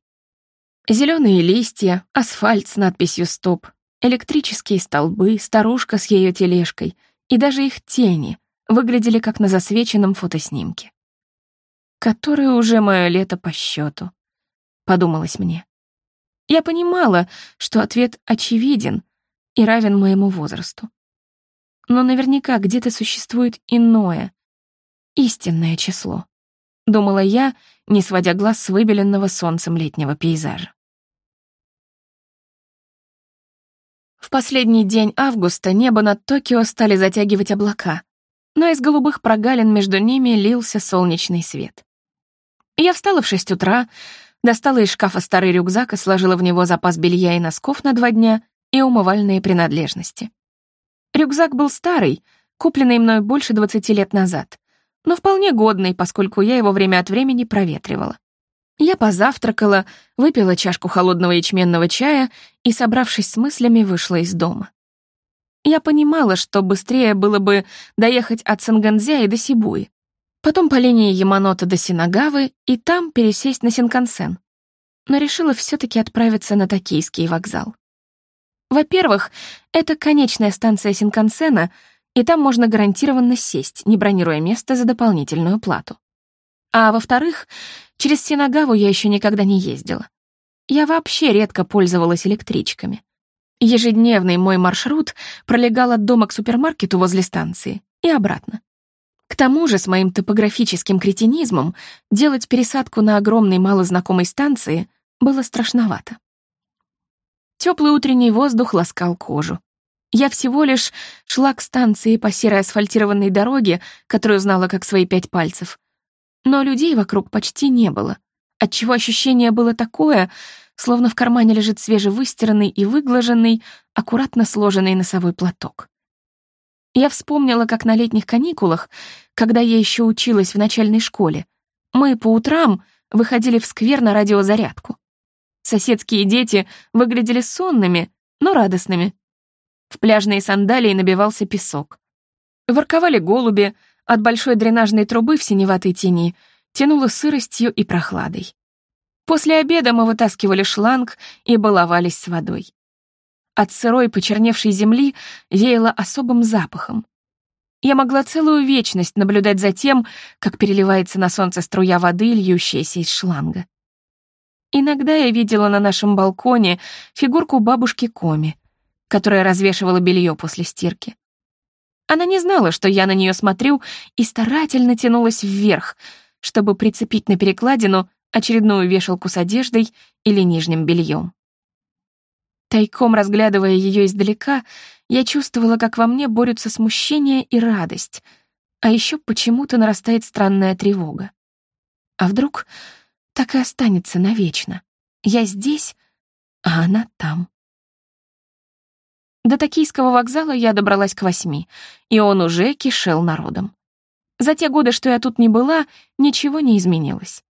Зеленые листья, асфальт с надписью «Стоп», электрические столбы, старушка с ее тележкой и даже их тени — выглядели как на засвеченном фотоснимке. «Которое уже мое лето по счету», — подумалось мне. Я понимала, что ответ очевиден и равен моему возрасту. Но наверняка где-то существует иное, истинное число, думала я, не сводя глаз с выбеленного солнцем летнего пейзажа. В последний день августа небо над Токио стали затягивать облака, но из голубых прогалин между ними лился солнечный свет. Я встала в шесть утра, достала из шкафа старый рюкзак и сложила в него запас белья и носков на два дня и умывальные принадлежности. Рюкзак был старый, купленный мной больше двадцати лет назад, но вполне годный, поскольку я его время от времени проветривала. Я позавтракала, выпила чашку холодного ячменного чая и, собравшись с мыслями, вышла из дома. Я понимала, что быстрее было бы доехать от Санганзя до Сибуи, потом по линии Яманота до Синагавы и там пересесть на Синкансен. Но решила все-таки отправиться на Токийский вокзал. Во-первых, это конечная станция Синкансена, и там можно гарантированно сесть, не бронируя место за дополнительную плату. А во-вторых, через Синагаву я еще никогда не ездила. Я вообще редко пользовалась электричками. Ежедневный мой маршрут пролегал от дома к супермаркету возле станции и обратно. К тому же с моим топографическим кретинизмом делать пересадку на огромной малознакомой станции было страшновато. Теплый утренний воздух ласкал кожу. Я всего лишь шла к станции по серой асфальтированной дороге, которую знала как свои пять пальцев. Но людей вокруг почти не было, отчего ощущение было такое, словно в кармане лежит свежевыстиранный и выглаженный, аккуратно сложенный носовой платок. Я вспомнила, как на летних каникулах, когда я еще училась в начальной школе, мы по утрам выходили в сквер на радиозарядку. Соседские дети выглядели сонными, но радостными. В пляжные сандалии набивался песок. Ворковали голуби, от большой дренажной трубы в синеватой тени тянуло сыростью и прохладой. После обеда мы вытаскивали шланг и баловались с водой. От сырой почерневшей земли веяло особым запахом. Я могла целую вечность наблюдать за тем, как переливается на солнце струя воды, льющаяся из шланга. Иногда я видела на нашем балконе фигурку бабушки Коми, которая развешивала белье после стирки. Она не знала, что я на нее смотрю, и старательно тянулась вверх, чтобы прицепить на перекладину очередную вешалку с одеждой или нижним бельем. Тайком разглядывая ее издалека, я чувствовала, как во мне борются смущение и радость, а еще почему-то нарастает странная тревога. А вдруг так и останется навечно? Я здесь, а она там. До Токийского вокзала я добралась к восьми, и он уже кишел народом. За те годы, что я тут не была, ничего не изменилось.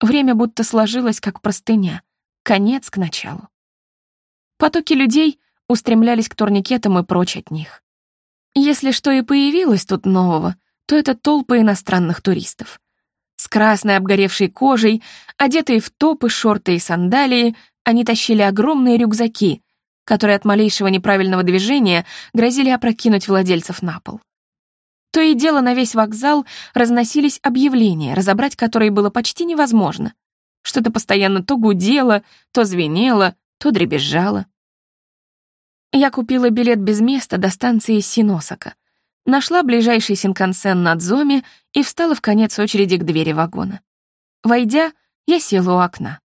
Время будто сложилось, как простыня. Конец к началу. Потоки людей устремлялись к турникетам и прочь от них. Если что и появилось тут нового, то это толпы иностранных туристов. С красной обгоревшей кожей, одетые в топы, шорты и сандалии, они тащили огромные рюкзаки, которые от малейшего неправильного движения грозили опрокинуть владельцев на пол. То и дело на весь вокзал разносились объявления, разобрать которые было почти невозможно. Что-то постоянно то гудело, то звенело, то дребезжало. Я купила билет без места до станции Синосака, нашла ближайший синкансен на Дзоме и встала в конец очереди к двери вагона. Войдя, я села у окна.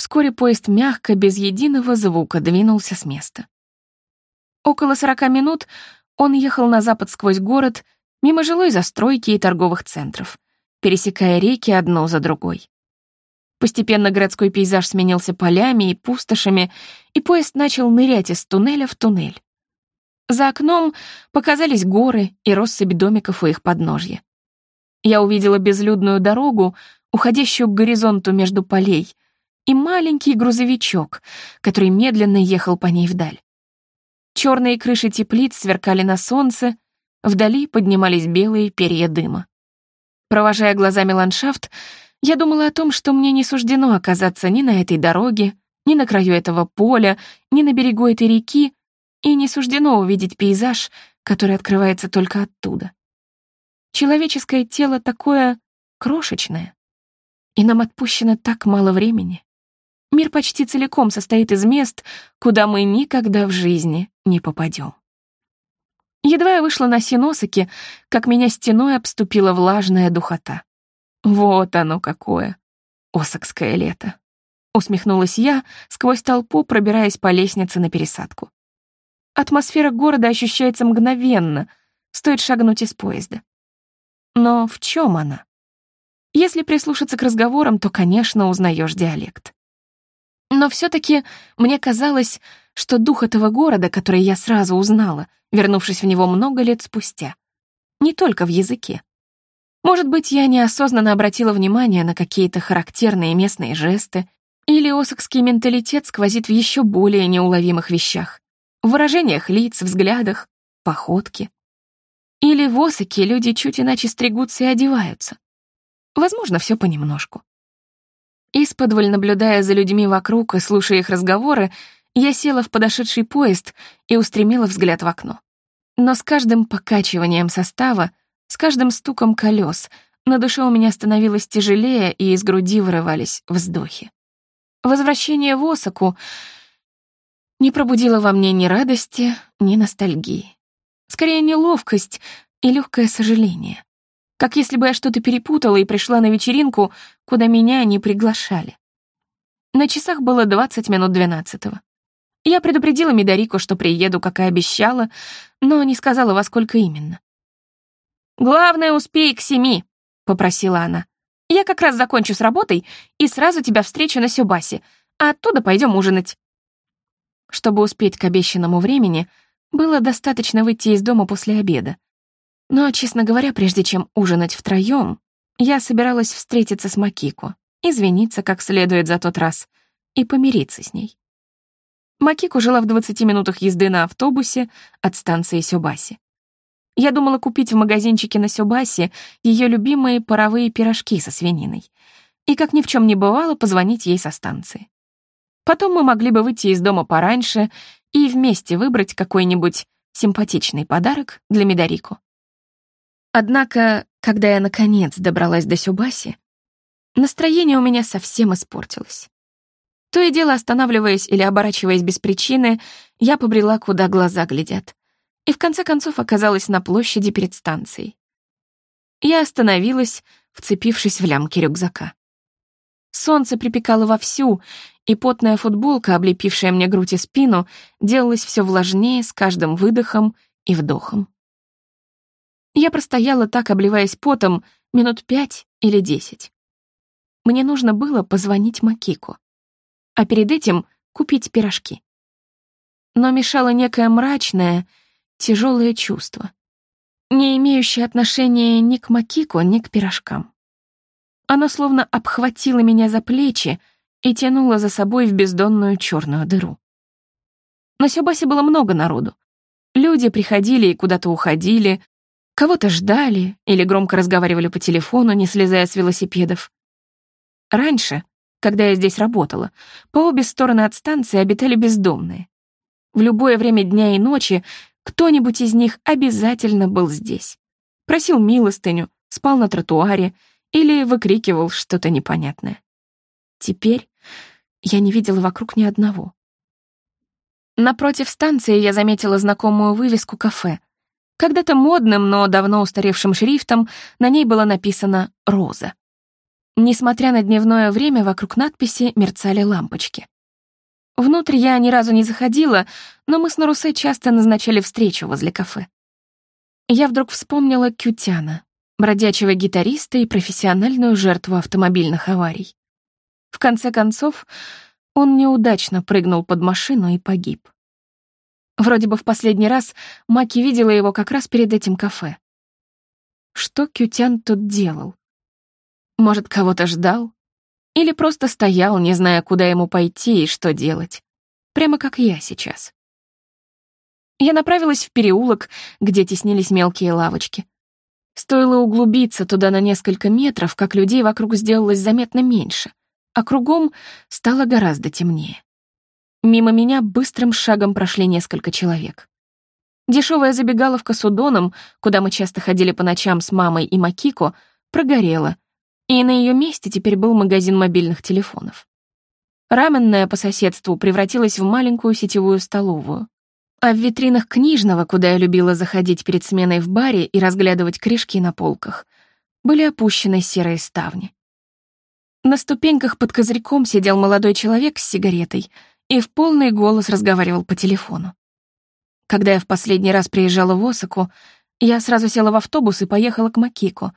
Вскоре поезд мягко, без единого звука, двинулся с места. Около сорока минут он ехал на запад сквозь город, мимо жилой застройки и торговых центров, пересекая реки одну за другой. Постепенно городской пейзаж сменился полями и пустошами, и поезд начал нырять из туннеля в туннель. За окном показались горы и россыпь домиков у их подножья. Я увидела безлюдную дорогу, уходящую к горизонту между полей, и маленький грузовичок, который медленно ехал по ней вдаль. Черные крыши теплиц сверкали на солнце, вдали поднимались белые перья дыма. Провожая глазами ландшафт, я думала о том, что мне не суждено оказаться ни на этой дороге, ни на краю этого поля, ни на берегу этой реки, и не суждено увидеть пейзаж, который открывается только оттуда. Человеческое тело такое крошечное, и нам отпущено так мало времени. Мир почти целиком состоит из мест, куда мы никогда в жизни не попадем. Едва я вышла на Синосаки, как меня стеной обступила влажная духота. Вот оно какое, осокское лето. Усмехнулась я, сквозь толпу пробираясь по лестнице на пересадку. Атмосфера города ощущается мгновенно, стоит шагнуть из поезда. Но в чем она? Если прислушаться к разговорам, то, конечно, узнаешь диалект. Но все-таки мне казалось, что дух этого города, который я сразу узнала, вернувшись в него много лет спустя, не только в языке. Может быть, я неосознанно обратила внимание на какие-то характерные местные жесты, или осокский менталитет сквозит в еще более неуловимых вещах, в выражениях лиц, взглядах, походке. Или в Осаке люди чуть иначе стригутся и одеваются. Возможно, все понемножку. Исподволь, наблюдая за людьми вокруг и слушая их разговоры, я села в подошедший поезд и устремила взгляд в окно. Но с каждым покачиванием состава, с каждым стуком колес на душе у меня становилось тяжелее, и из груди вырывались вздохи. Возвращение в Осаку не пробудило во мне ни радости, ни ностальгии. Скорее, неловкость и легкое сожаление как если бы я что-то перепутала и пришла на вечеринку, куда меня не приглашали. На часах было 20 минут двенадцатого. Я предупредила Медорику, что приеду, как и обещала, но не сказала, во сколько именно. «Главное, успей к семи», — попросила она. «Я как раз закончу с работой и сразу тебя встречу на Сюбасе, а оттуда пойдем ужинать». Чтобы успеть к обещанному времени, было достаточно выйти из дома после обеда. Но, честно говоря, прежде чем ужинать втроём, я собиралась встретиться с Макико, извиниться как следует за тот раз и помириться с ней. Макико жила в 20 минутах езды на автобусе от станции Сёбаси. Я думала купить в магазинчике на Сёбаси её любимые паровые пирожки со свининой и, как ни в чём не бывало, позвонить ей со станции. Потом мы могли бы выйти из дома пораньше и вместе выбрать какой-нибудь симпатичный подарок для Медорико. Однако, когда я наконец добралась до Сюбаси, настроение у меня совсем испортилось. То и дело, останавливаясь или оборачиваясь без причины, я побрела, куда глаза глядят. и в конце концов оказалась на площади перед станцией. Я остановилась, вцепившись в лямки рюкзака. Солнце припекало вовсю, и потная футболка, облепившая мне грудь и спину, делалась все влажнее с каждым выдохом и вдохом. Я простояла так, обливаясь потом, минут пять или десять. Мне нужно было позвонить Макику, а перед этим купить пирожки. Но мешало некое мрачное, тяжелое чувство, не имеющее отношения ни к Макику, ни к пирожкам. Оно словно обхватило меня за плечи и тянуло за собой в бездонную черную дыру. На Сёбасе было много народу. Люди приходили и куда-то уходили, кого-то ждали или громко разговаривали по телефону, не слезая с велосипедов. Раньше, когда я здесь работала, по обе стороны от станции обитали бездомные. В любое время дня и ночи кто-нибудь из них обязательно был здесь. Просил милостыню, спал на тротуаре или выкрикивал что-то непонятное. Теперь я не видела вокруг ни одного. Напротив станции я заметила знакомую вывеску кафе. Когда-то модным, но давно устаревшим шрифтом на ней было написано «Роза». Несмотря на дневное время, вокруг надписи мерцали лампочки. Внутрь я ни разу не заходила, но мы с Нарусе часто назначали встречу возле кафе. Я вдруг вспомнила Кютяна, бродячего гитариста и профессиональную жертву автомобильных аварий. В конце концов, он неудачно прыгнул под машину и погиб. Вроде бы в последний раз Маки видела его как раз перед этим кафе. Что Кютян тут делал? Может, кого-то ждал? Или просто стоял, не зная, куда ему пойти и что делать? Прямо как я сейчас. Я направилась в переулок, где теснились мелкие лавочки. Стоило углубиться туда на несколько метров, как людей вокруг сделалось заметно меньше, а кругом стало гораздо темнее. Мимо меня быстрым шагом прошли несколько человек. Дешевая забегаловка с удоном, куда мы часто ходили по ночам с мамой и Макико, прогорела, и на ее месте теперь был магазин мобильных телефонов. Раменная по соседству превратилась в маленькую сетевую столовую. А в витринах книжного, куда я любила заходить перед сменой в баре и разглядывать крышки на полках, были опущены серые ставни. На ступеньках под козырьком сидел молодой человек с сигаретой и в полный голос разговаривал по телефону. Когда я в последний раз приезжала в Осаку, я сразу села в автобус и поехала к Макико,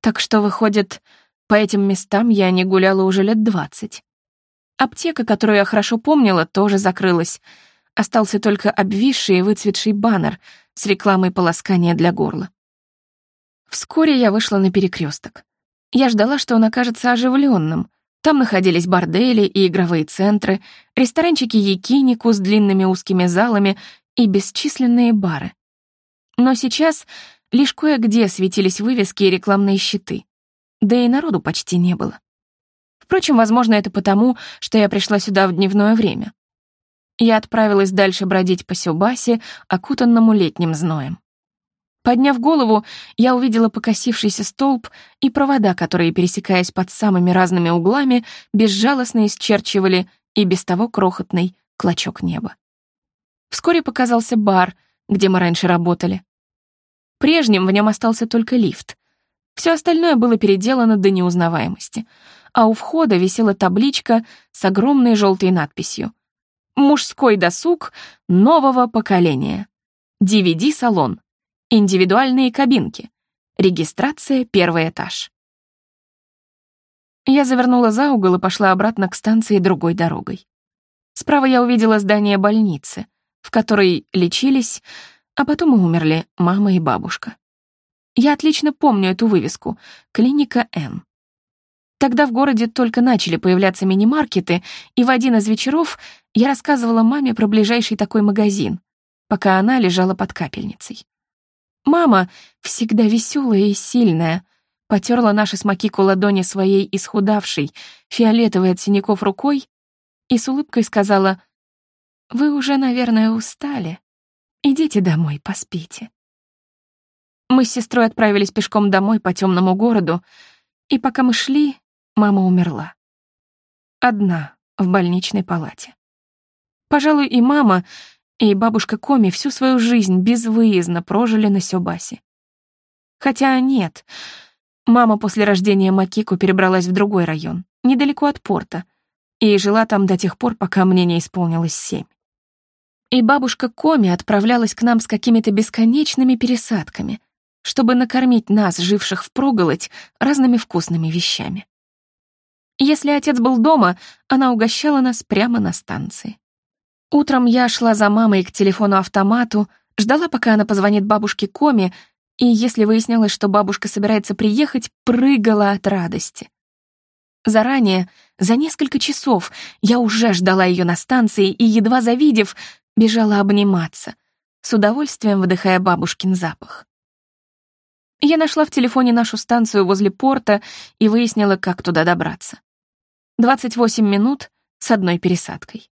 так что, выходит, по этим местам я не гуляла уже лет двадцать. Аптека, которую я хорошо помнила, тоже закрылась — Остался только обвисший и выцветший баннер с рекламой полоскания для горла. Вскоре я вышла на перекресток. Я ждала, что он окажется оживленным. Там находились бордели и игровые центры, ресторанчики Якинику с длинными узкими залами и бесчисленные бары. Но сейчас лишь кое-где светились вывески и рекламные щиты. Да и народу почти не было. Впрочем, возможно, это потому, что я пришла сюда в дневное время. Я отправилась дальше бродить по Сюбасе, окутанному летним зноем. Подняв голову, я увидела покосившийся столб и провода, которые, пересекаясь под самыми разными углами, безжалостно исчерчивали и без того крохотный клочок неба. Вскоре показался бар, где мы раньше работали. Прежним в нем остался только лифт. Все остальное было переделано до неузнаваемости, а у входа висела табличка с огромной желтой надписью — Мужской досуг нового поколения. DVD-салон. Индивидуальные кабинки. Регистрация первый этаж. Я завернула за угол и пошла обратно к станции другой дорогой. Справа я увидела здание больницы, в которой лечились, а потом и умерли мама и бабушка. Я отлично помню эту вывеску «Клиника Н». Тогда в городе только начали появляться мини-маркеты, и в один из вечеров я рассказывала маме про ближайший такой магазин, пока она лежала под капельницей. Мама, всегда веселая и сильная, потерла наши с Макико ладони своей исхудавшей, фиолетовой от синяков рукой и с улыбкой сказала, «Вы уже, наверное, устали. Идите домой, поспите». Мы с сестрой отправились пешком домой по темному городу, и пока мы шли, Мама умерла. Одна, в больничной палате. Пожалуй, и мама, и бабушка Коми всю свою жизнь безвыездно прожили на Сёбасе. Хотя нет, мама после рождения Макику перебралась в другой район, недалеко от порта, и жила там до тех пор, пока мне не исполнилось семь. И бабушка Коми отправлялась к нам с какими-то бесконечными пересадками, чтобы накормить нас, живших в проголодь, разными вкусными вещами. Если отец был дома, она угощала нас прямо на станции. Утром я шла за мамой к телефону-автомату, ждала, пока она позвонит бабушке Коми, и если выяснялось, что бабушка собирается приехать, прыгала от радости. Заранее, за несколько часов, я уже ждала ее на станции и, едва завидев, бежала обниматься, с удовольствием вдыхая бабушкин запах. Я нашла в телефоне нашу станцию возле порта и выяснила, как туда добраться. 28 минут с одной пересадкой.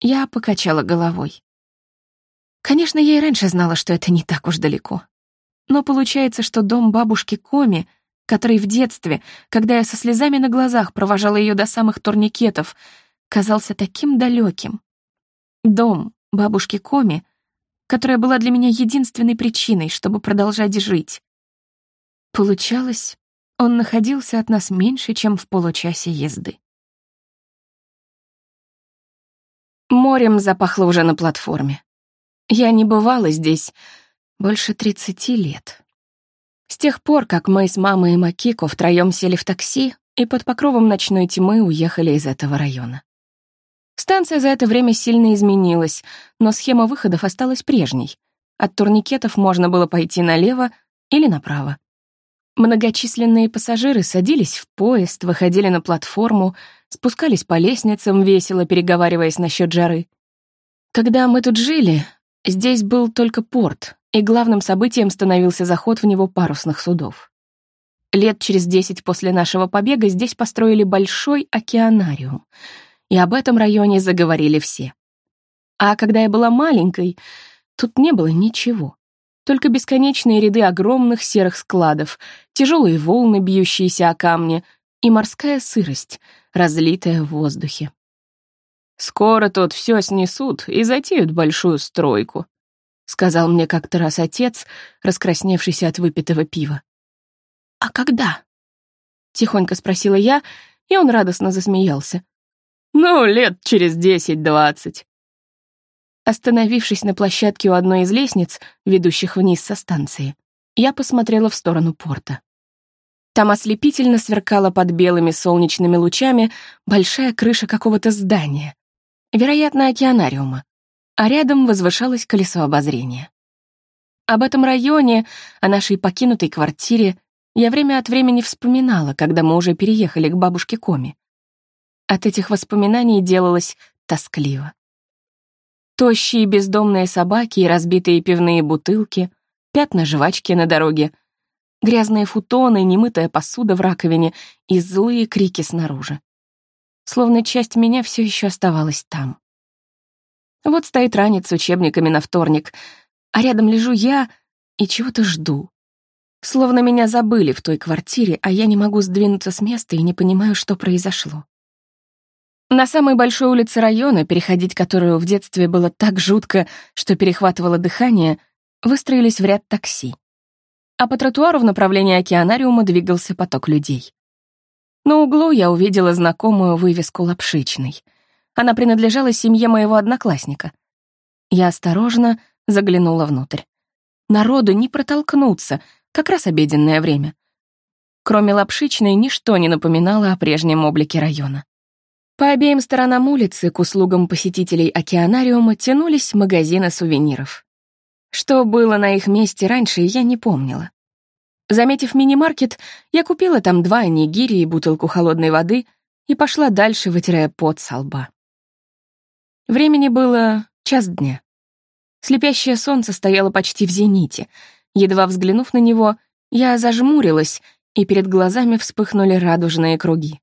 Я покачала головой. Конечно, я и раньше знала, что это не так уж далеко. Но получается, что дом бабушки Коми — который в детстве, когда я со слезами на глазах провожала ее до самых турникетов, казался таким далеким. Дом бабушки Коми, которая была для меня единственной причиной, чтобы продолжать жить. Получалось, он находился от нас меньше, чем в получасе езды. Морем запахло уже на платформе. Я не бывала здесь больше тридцати лет. С тех пор, как мы с мамой и Макико втроем сели в такси и под покровом ночной тьмы уехали из этого района. Станция за это время сильно изменилась, но схема выходов осталась прежней. От турникетов можно было пойти налево или направо. Многочисленные пассажиры садились в поезд, выходили на платформу, спускались по лестницам, весело переговариваясь насчет жары. Когда мы тут жили, здесь был только порт, и главным событием становился заход в него парусных судов. Лет через десять после нашего побега здесь построили большой океанариум, и об этом районе заговорили все. А когда я была маленькой, тут не было ничего. Только бесконечные ряды огромных серых складов, тяжелые волны, бьющиеся о камни, и морская сырость, разлитая в воздухе. «Скоро тут все снесут и затеют большую стройку», — сказал мне как-то раз отец, раскрасневшийся от выпитого пива. «А когда?» — тихонько спросила я, и он радостно засмеялся. «Ну, лет через десять-двадцать». Остановившись на площадке у одной из лестниц, ведущих вниз со станции, я посмотрела в сторону порта. Там ослепительно сверкала под белыми солнечными лучами большая крыша какого-то здания, вероятно, океанариума а рядом возвышалось колесо обозрения. Об этом районе, о нашей покинутой квартире я время от времени вспоминала, когда мы уже переехали к бабушке Коми. От этих воспоминаний делалось тоскливо. Тощие бездомные собаки и разбитые пивные бутылки, пятна жвачки на дороге, грязные футоны, немытая посуда в раковине и злые крики снаружи. Словно часть меня все еще оставалась там. Вот стоит ранец с учебниками на вторник, а рядом лежу я и чего-то жду. Словно меня забыли в той квартире, а я не могу сдвинуться с места и не понимаю, что произошло. На самой большой улице района, переходить которую в детстве было так жутко, что перехватывало дыхание, выстроились в ряд такси. А по тротуару в направлении океанариума двигался поток людей. На углу я увидела знакомую вывеску «Лапшичный». Она принадлежала семье моего одноклассника. Я осторожно заглянула внутрь. Народу не протолкнуться, как раз обеденное время. Кроме лапшичной, ничто не напоминало о прежнем облике района. По обеим сторонам улицы к услугам посетителей океанариума тянулись магазины сувениров. Что было на их месте раньше, я не помнила. Заметив мини-маркет, я купила там два нигири и бутылку холодной воды и пошла дальше, вытирая пот со лба. Времени было час дня. Слепящее солнце стояло почти в зените. Едва взглянув на него, я зажмурилась, и перед глазами вспыхнули радужные круги.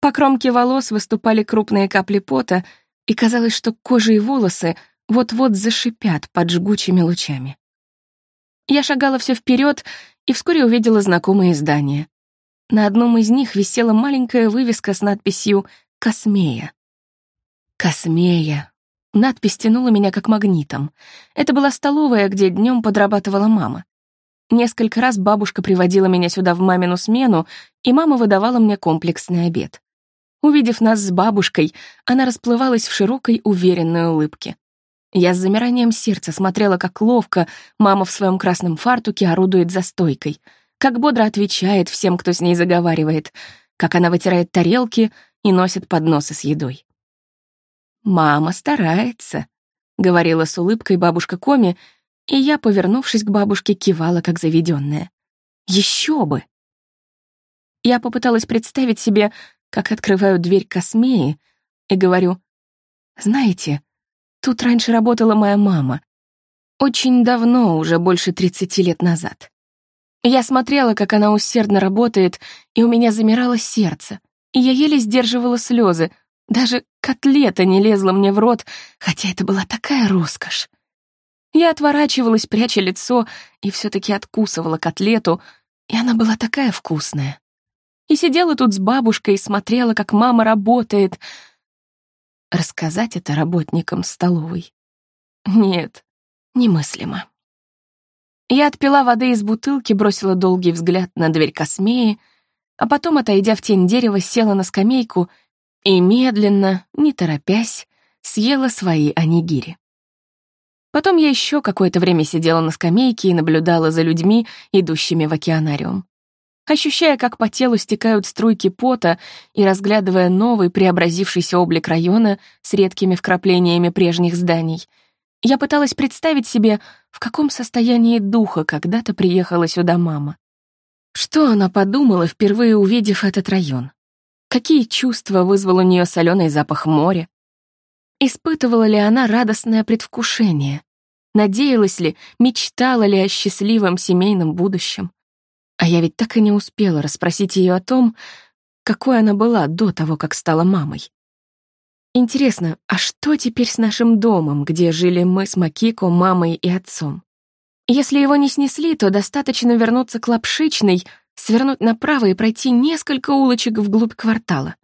По кромке волос выступали крупные капли пота, и казалось, что кожа и волосы вот-вот зашипят под жгучими лучами. Я шагала все вперед и вскоре увидела знакомые здания. На одном из них висела маленькая вывеска с надписью «Космея». Космея. Надпись тянула меня как магнитом. Это была столовая, где днем подрабатывала мама. Несколько раз бабушка приводила меня сюда в мамину смену, и мама выдавала мне комплексный обед. Увидев нас с бабушкой, она расплывалась в широкой, уверенной улыбке. Я с замиранием сердца смотрела, как ловко мама в своем красном фартуке орудует за стойкой, как бодро отвечает всем, кто с ней заговаривает, как она вытирает тарелки и носит подносы с едой. «Мама старается», — говорила с улыбкой бабушка Коми, и я, повернувшись к бабушке, кивала, как заведенная. Еще бы! Я попыталась представить себе, как открываю дверь космеи и говорю, «Знаете, тут раньше работала моя мама. Очень давно, уже больше 30 лет назад. Я смотрела, как она усердно работает, и у меня замирало сердце, и я еле сдерживала слезы, даже котлета не лезла мне в рот, хотя это была такая роскошь. Я отворачивалась, пряча лицо, и все таки откусывала котлету, и она была такая вкусная. И сидела тут с бабушкой и смотрела, как мама работает. Рассказать это работникам столовой? Нет, немыслимо. Я отпила воды из бутылки, бросила долгий взгляд на дверь космеи, а потом, отойдя в тень дерева, села на скамейку и медленно, не торопясь, съела свои анигири. Потом я еще какое-то время сидела на скамейке и наблюдала за людьми, идущими в океанариум. Ощущая, как по телу стекают струйки пота и разглядывая новый преобразившийся облик района с редкими вкраплениями прежних зданий, я пыталась представить себе, в каком состоянии духа когда-то приехала сюда мама. Что она подумала, впервые увидев этот район? Какие чувства вызвал у нее соленый запах моря? Испытывала ли она радостное предвкушение? Надеялась ли, мечтала ли о счастливом семейном будущем? А я ведь так и не успела расспросить ее о том, какой она была до того, как стала мамой. Интересно, а что теперь с нашим домом, где жили мы с Макико, мамой и отцом? Если его не снесли, то достаточно вернуться к Лапшичной, свернуть направо и пройти несколько улочек вглубь квартала.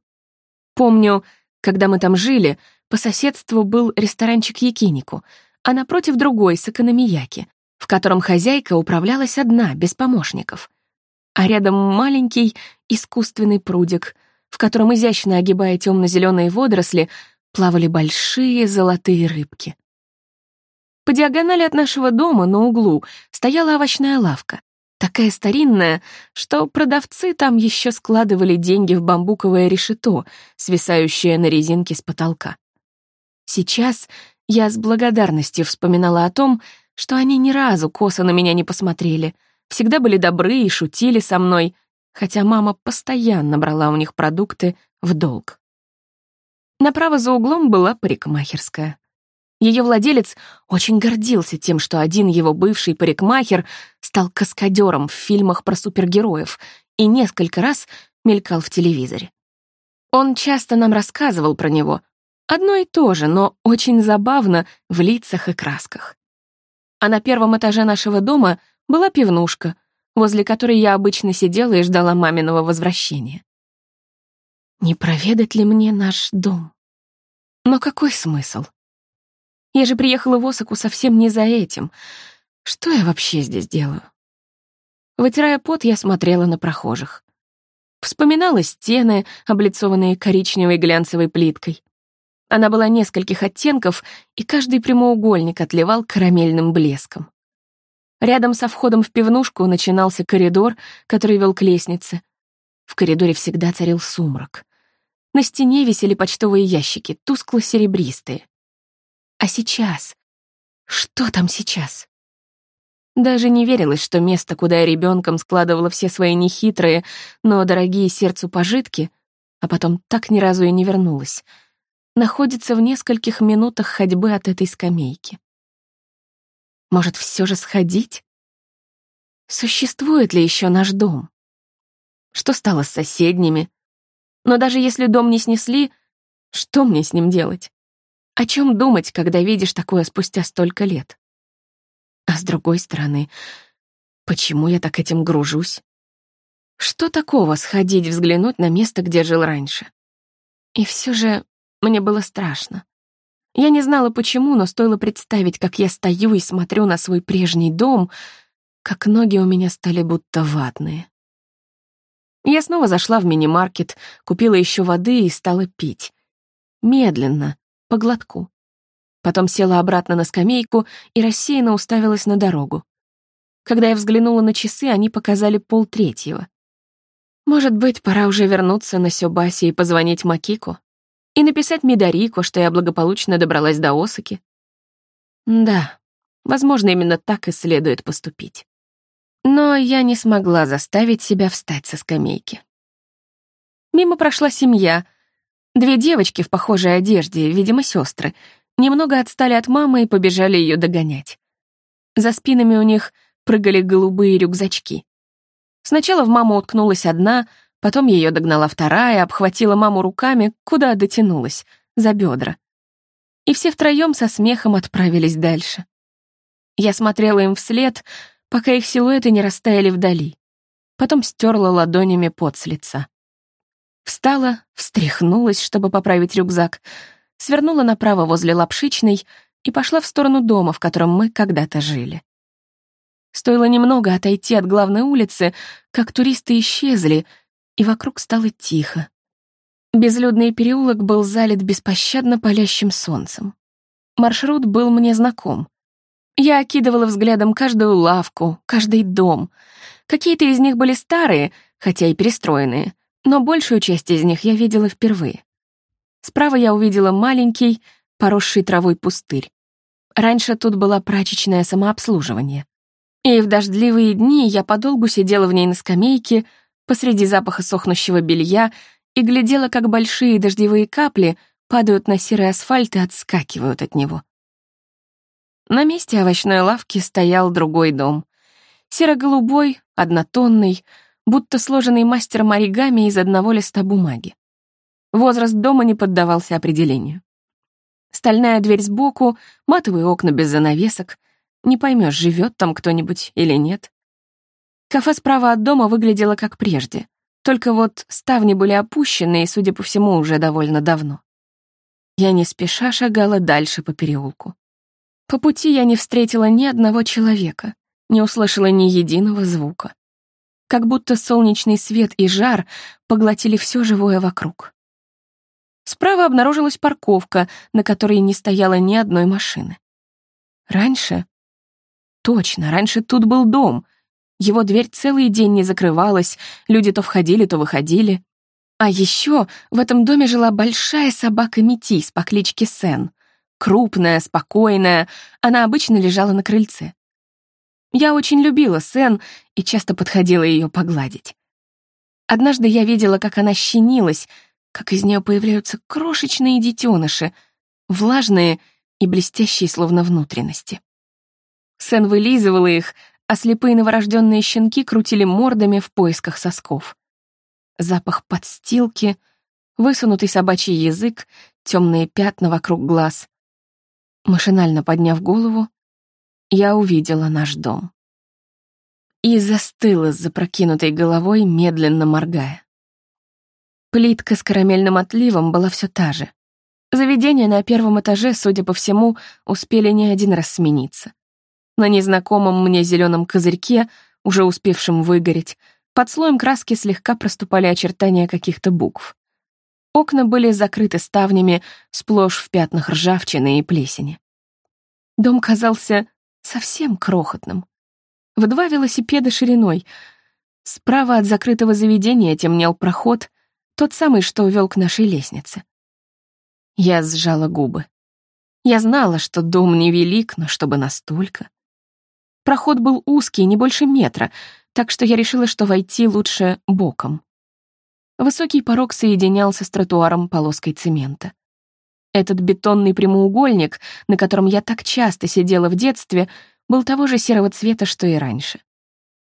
Помню, когда мы там жили, по соседству был ресторанчик Якинику, а напротив другой с экономияки, в котором хозяйка управлялась одна, без помощников. А рядом маленький искусственный прудик, в котором, изящно огибая темно-зеленые водоросли, плавали большие золотые рыбки. По диагонали от нашего дома на углу стояла овощная лавка, такая старинная, что продавцы там еще складывали деньги в бамбуковое решето, свисающее на резинке с потолка. Сейчас я с благодарностью вспоминала о том, что они ни разу косо на меня не посмотрели, всегда были добры и шутили со мной, хотя мама постоянно брала у них продукты в долг. Направо за углом была парикмахерская. Ее владелец очень гордился тем, что один его бывший парикмахер стал каскадером в фильмах про супергероев и несколько раз мелькал в телевизоре. Он часто нам рассказывал про него, Одно и то же, но очень забавно в лицах и красках. А на первом этаже нашего дома была пивнушка, возле которой я обычно сидела и ждала маминого возвращения. Не проведать ли мне наш дом? Но какой смысл? Я же приехала в Осаку совсем не за этим. Что я вообще здесь делаю? Вытирая пот, я смотрела на прохожих. Вспоминала стены, облицованные коричневой глянцевой плиткой, она была нескольких оттенков, и каждый прямоугольник отливал карамельным блеском. Рядом со входом в пивнушку начинался коридор, который вел к лестнице. В коридоре всегда царил сумрак. На стене висели почтовые ящики, тускло-серебристые. А сейчас? Что там сейчас? Даже не верилось, что место, куда я ребенком складывала все свои нехитрые, но дорогие сердцу пожитки, а потом так ни разу и не вернулась — находится в нескольких минутах ходьбы от этой скамейки. Может, все же сходить? Существует ли еще наш дом? Что стало с соседними? Но даже если дом не снесли, что мне с ним делать? О чем думать, когда видишь такое спустя столько лет? А с другой стороны, почему я так этим гружусь? Что такого сходить взглянуть на место, где жил раньше? И все же мне было страшно. Я не знала почему, но стоило представить, как я стою и смотрю на свой прежний дом, как ноги у меня стали будто ватные. Я снова зашла в мини-маркет, купила еще воды и стала пить. Медленно, по глотку. Потом села обратно на скамейку и рассеянно уставилась на дорогу. Когда я взглянула на часы, они показали полтретьего. Может быть, пора уже вернуться на Сёбаси и позвонить Макику? И написать Мидарико, что я благополучно добралась до Осаки? Да, возможно, именно так и следует поступить. Но я не смогла заставить себя встать со скамейки. Мимо прошла семья. Две девочки в похожей одежде, видимо, сестры, немного отстали от мамы и побежали ее догонять. За спинами у них прыгали голубые рюкзачки. Сначала в маму уткнулась одна, потом ее догнала вторая, обхватила маму руками, куда дотянулась, за бедра. И все втроем со смехом отправились дальше. Я смотрела им вслед, пока их силуэты не растаяли вдали. Потом стерла ладонями пот с лица. Встала, встряхнулась, чтобы поправить рюкзак, свернула направо возле лапшичной и пошла в сторону дома, в котором мы когда-то жили. Стоило немного отойти от главной улицы, как туристы исчезли, и вокруг стало тихо. Безлюдный переулок был залит беспощадно палящим солнцем. Маршрут был мне знаком. Я окидывала взглядом каждую лавку, каждый дом. Какие-то из них были старые, хотя и перестроенные, но большую часть из них я видела впервые. Справа я увидела маленький, поросший травой пустырь. Раньше тут была прачечное самообслуживание. И в дождливые дни я подолгу сидела в ней на скамейке посреди запаха сохнущего белья и глядела, как большие дождевые капли падают на серый асфальт и отскакивают от него. На месте овощной лавки стоял другой дом. Серо-голубой, однотонный, будто сложенный мастером оригами из одного листа бумаги. Возраст дома не поддавался определению. Стальная дверь сбоку, матовые окна без занавесок, не поймешь, живет там кто-нибудь или нет. Кафе справа от дома выглядело как прежде, только вот ставни были опущены и, судя по всему, уже довольно давно. Я не спеша шагала дальше по переулку. По пути я не встретила ни одного человека, не услышала ни единого звука. Как будто солнечный свет и жар поглотили все живое вокруг. Справа обнаружилась парковка, на которой не стояло ни одной машины. Раньше Точно, раньше тут был дом. Его дверь целый день не закрывалась, люди то входили, то выходили. А еще в этом доме жила большая собака Метис по кличке Сен. Крупная, спокойная, она обычно лежала на крыльце. Я очень любила Сен и часто подходила ее погладить. Однажды я видела, как она щенилась, как из нее появляются крошечные детеныши, влажные и блестящие, словно внутренности. Сэн вылизывала их, а слепые новорожденные щенки крутили мордами в поисках сосков. Запах подстилки, высунутый собачий язык, темные пятна вокруг глаз. Машинально подняв голову, я увидела наш дом. И застыла с запрокинутой головой, медленно моргая. Плитка с карамельным отливом была все та же. Заведения на первом этаже, судя по всему, успели не один раз смениться. На незнакомом мне зеленом козырьке, уже успевшем выгореть, под слоем краски слегка проступали очертания каких-то букв. Окна были закрыты ставнями, сплошь в пятнах ржавчины и плесени. Дом казался совсем крохотным. В два велосипеда шириной. Справа от закрытого заведения темнел проход, тот самый, что вел к нашей лестнице. Я сжала губы. Я знала, что дом невелик, но чтобы настолько. Проход был узкий, не больше метра, так что я решила, что войти лучше боком. Высокий порог соединялся с тротуаром полоской цемента. Этот бетонный прямоугольник, на котором я так часто сидела в детстве, был того же серого цвета, что и раньше.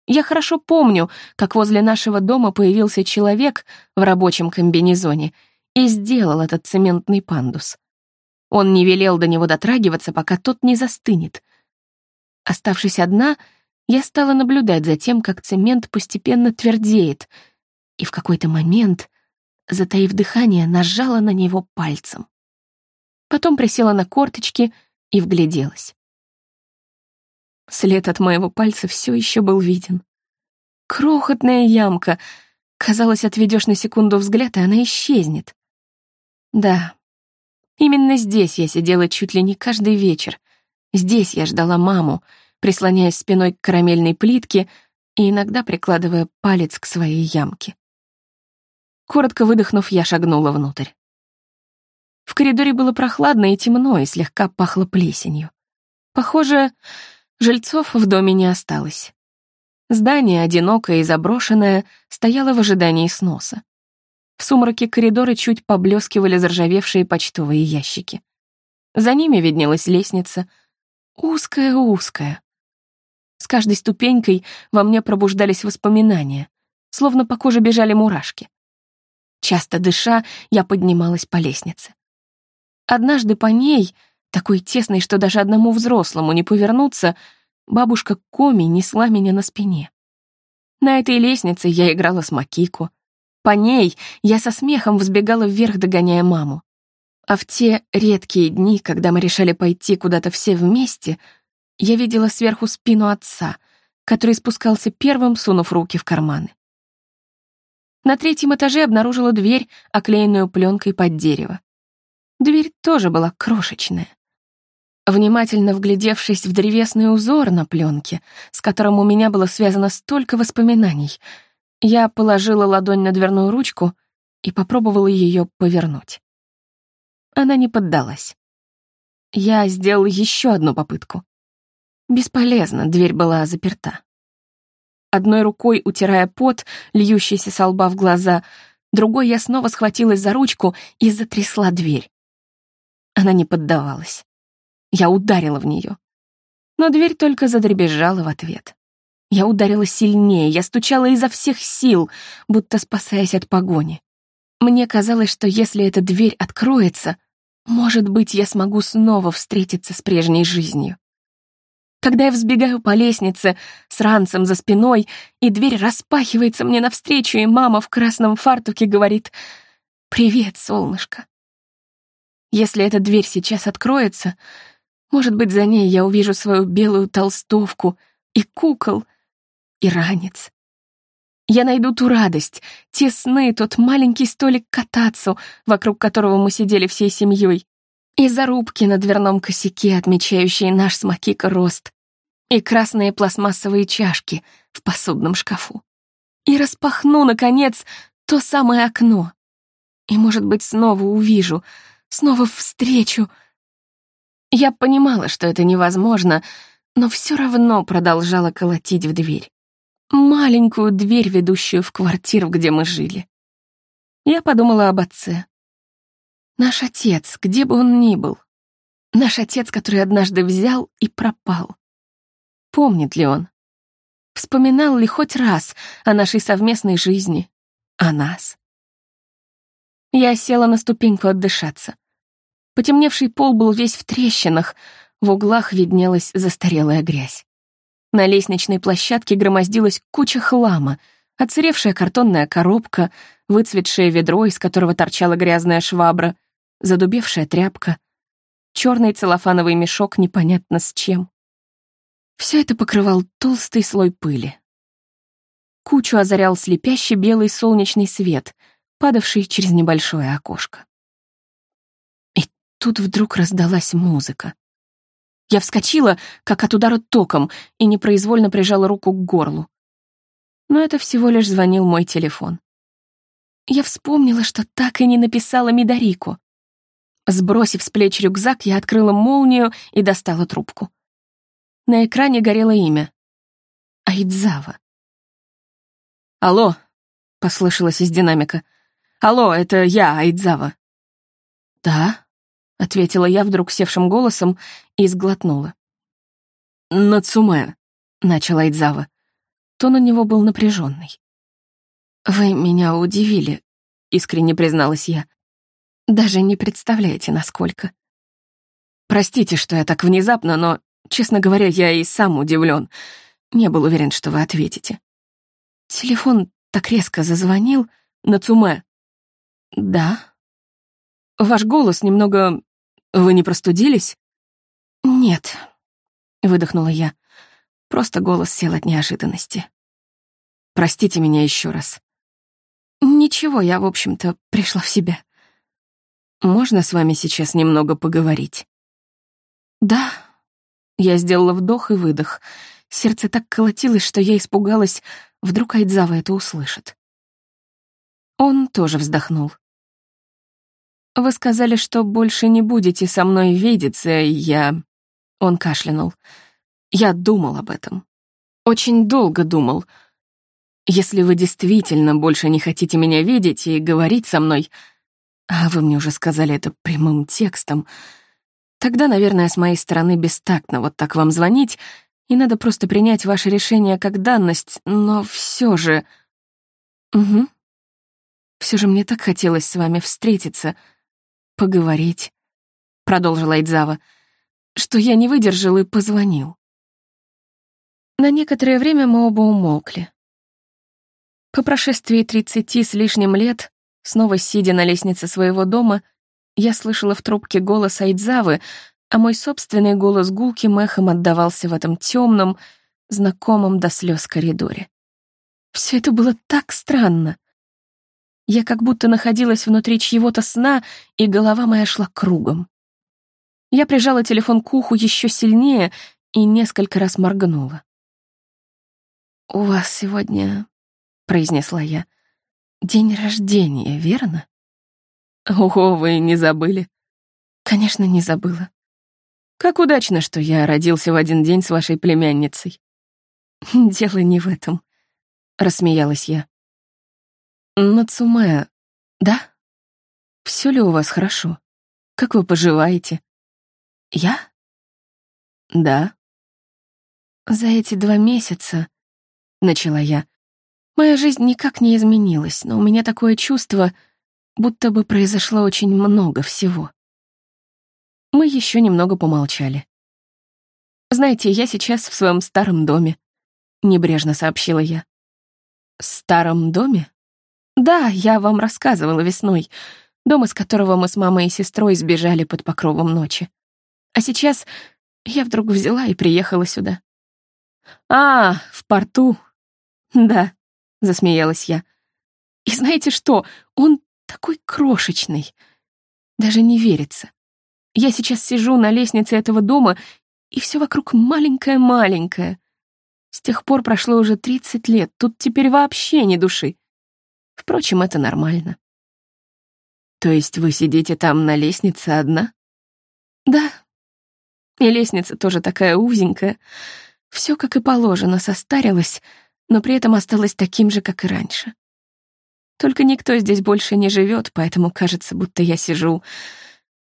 Я хорошо помню, как возле нашего дома появился человек в рабочем комбинезоне и сделал этот цементный пандус. Он не велел до него дотрагиваться, пока тот не застынет, Оставшись одна, я стала наблюдать за тем, как цемент постепенно твердеет, и в какой-то момент, затаив дыхание, нажала на него пальцем. Потом присела на корточки и вгляделась. След от моего пальца все еще был виден. Крохотная ямка. Казалось, отведешь на секунду взгляд, и она исчезнет. Да, именно здесь я сидела чуть ли не каждый вечер. Здесь я ждала маму, прислоняясь спиной к карамельной плитке и иногда прикладывая палец к своей ямке. Коротко выдохнув, я шагнула внутрь. В коридоре было прохладно и темно, и слегка пахло плесенью. Похоже, жильцов в доме не осталось. Здание, одинокое и заброшенное, стояло в ожидании сноса. В сумраке коридора чуть поблескивали заржавевшие почтовые ящики. За ними виднелась лестница, узкая-узкая. С каждой ступенькой во мне пробуждались воспоминания, словно по коже бежали мурашки. Часто дыша, я поднималась по лестнице. Однажды по ней, такой тесной, что даже одному взрослому не повернуться, бабушка Коми несла меня на спине. На этой лестнице я играла с Макико. По ней я со смехом взбегала вверх, догоняя маму. А в те редкие дни, когда мы решали пойти куда-то все вместе, я видела сверху спину отца, который спускался первым, сунув руки в карманы. На третьем этаже обнаружила дверь, оклеенную пленкой под дерево. Дверь тоже была крошечная. Внимательно вглядевшись в древесный узор на пленке, с которым у меня было связано столько воспоминаний, я положила ладонь на дверную ручку и попробовала ее повернуть. Она не поддалась. Я сделала еще одну попытку. Бесполезно, дверь была заперта. Одной рукой утирая пот, льющийся со лба в глаза, другой я снова схватилась за ручку и затрясла дверь. Она не поддавалась. Я ударила в нее. Но дверь только задребезжала в ответ. Я ударила сильнее, я стучала изо всех сил, будто спасаясь от погони. Мне казалось, что если эта дверь откроется, может быть, я смогу снова встретиться с прежней жизнью. Когда я взбегаю по лестнице с ранцем за спиной, и дверь распахивается мне навстречу, и мама в красном фартуке говорит «Привет, солнышко». Если эта дверь сейчас откроется, может быть, за ней я увижу свою белую толстовку и кукол, и ранец. Я найду ту радость, те сны, тот маленький столик кататься, вокруг которого мы сидели всей семьей, и зарубки на дверном косяке, отмечающие наш с Макика рост, и красные пластмассовые чашки в посудном шкафу. И распахну, наконец, то самое окно. И, может быть, снова увижу — снова встречу. Я понимала, что это невозможно, но все равно продолжала колотить в дверь. Маленькую дверь, ведущую в квартиру, где мы жили. Я подумала об отце. Наш отец, где бы он ни был. Наш отец, который однажды взял и пропал. Помнит ли он? Вспоминал ли хоть раз о нашей совместной жизни, о нас? Я села на ступеньку отдышаться. Потемневший пол был весь в трещинах, в углах виднелась застарелая грязь. На лестничной площадке громоздилась куча хлама, отсыревшая картонная коробка, выцветшее ведро, из которого торчала грязная швабра, задубевшая тряпка, черный целлофановый мешок непонятно с чем. Все это покрывал толстый слой пыли. Кучу озарял слепящий белый солнечный свет — падавший через небольшое окошко. И тут вдруг раздалась музыка. Я вскочила, как от удара током, и непроизвольно прижала руку к горлу. Но это всего лишь звонил мой телефон. Я вспомнила, что так и не написала Мидарику. Сбросив с плеч рюкзак, я открыла молнию и достала трубку. На экране горело имя. Айдзава. «Алло», — послышалось из динамика. «Алло, это я, Айдзава». «Да», — ответила я вдруг севшим голосом и сглотнула. «Нацуме», — начал Айдзава. Тон у него был напряженный. «Вы меня удивили», — искренне призналась я. «Даже не представляете, насколько». «Простите, что я так внезапно, но, честно говоря, я и сам удивлен. Не был уверен, что вы ответите». Телефон так резко зазвонил. «Нацуме», «Да». «Ваш голос немного Вы не простудились?» «Нет», — выдохнула я. Просто голос сел от неожиданности. «Простите меня еще раз». «Ничего, я, в общем-то, пришла в себя». «Можно с вами сейчас немного поговорить?» «Да». Я сделала вдох и выдох. Сердце так колотилось, что я испугалась, вдруг Айдзава это услышит. Он тоже вздохнул. «Вы сказали, что больше не будете со мной видеться, я...» Он кашлянул. «Я думал об этом. Очень долго думал. Если вы действительно больше не хотите меня видеть и говорить со мной, а вы мне уже сказали это прямым текстом, тогда, наверное, с моей стороны бестактно вот так вам звонить, и надо просто принять ваше решение как данность, но все же... Угу. Все же мне так хотелось с вами встретиться, поговорить, — продолжила Айдзава, — что я не выдержал и позвонил. На некоторое время мы оба умолкли. По прошествии тридцати с лишним лет, снова сидя на лестнице своего дома, я слышала в трубке голос Айдзавы, а мой собственный голос гулким эхом отдавался в этом темном, знакомом до слез коридоре. Все это было так странно. Я как будто находилась внутри чьего-то сна, и голова моя шла кругом. Я прижала телефон к уху еще сильнее и несколько раз моргнула. «У вас сегодня», — произнесла я, — «день рождения, верно?» «Ого, вы не забыли?» «Конечно, не забыла». «Как удачно, что я родился в один день с вашей племянницей». «Дело не в этом», — рассмеялась я. Нацуме, да? Все ли у вас хорошо? Как вы поживаете? Я? Да. За эти два месяца, начала я, моя жизнь никак не изменилась, но у меня такое чувство, будто бы произошло очень много всего. Мы еще немного помолчали. «Знаете, я сейчас в своем старом доме», — небрежно сообщила я. «Старом доме?» Да, я вам рассказывала весной, дом, из которого мы с мамой и сестрой сбежали под покровом ночи. А сейчас я вдруг взяла и приехала сюда. «А, в порту?» «Да», — засмеялась я. «И знаете что? Он такой крошечный. Даже не верится. Я сейчас сижу на лестнице этого дома, и все вокруг маленькое-маленькое. С тех пор прошло уже 30 лет, тут теперь вообще ни души. Впрочем, это нормально. То есть вы сидите там на лестнице одна? Да. И лестница тоже такая узенькая. Все как и положено, состарилось, но при этом осталось таким же, как и раньше. Только никто здесь больше не живет, поэтому кажется, будто я сижу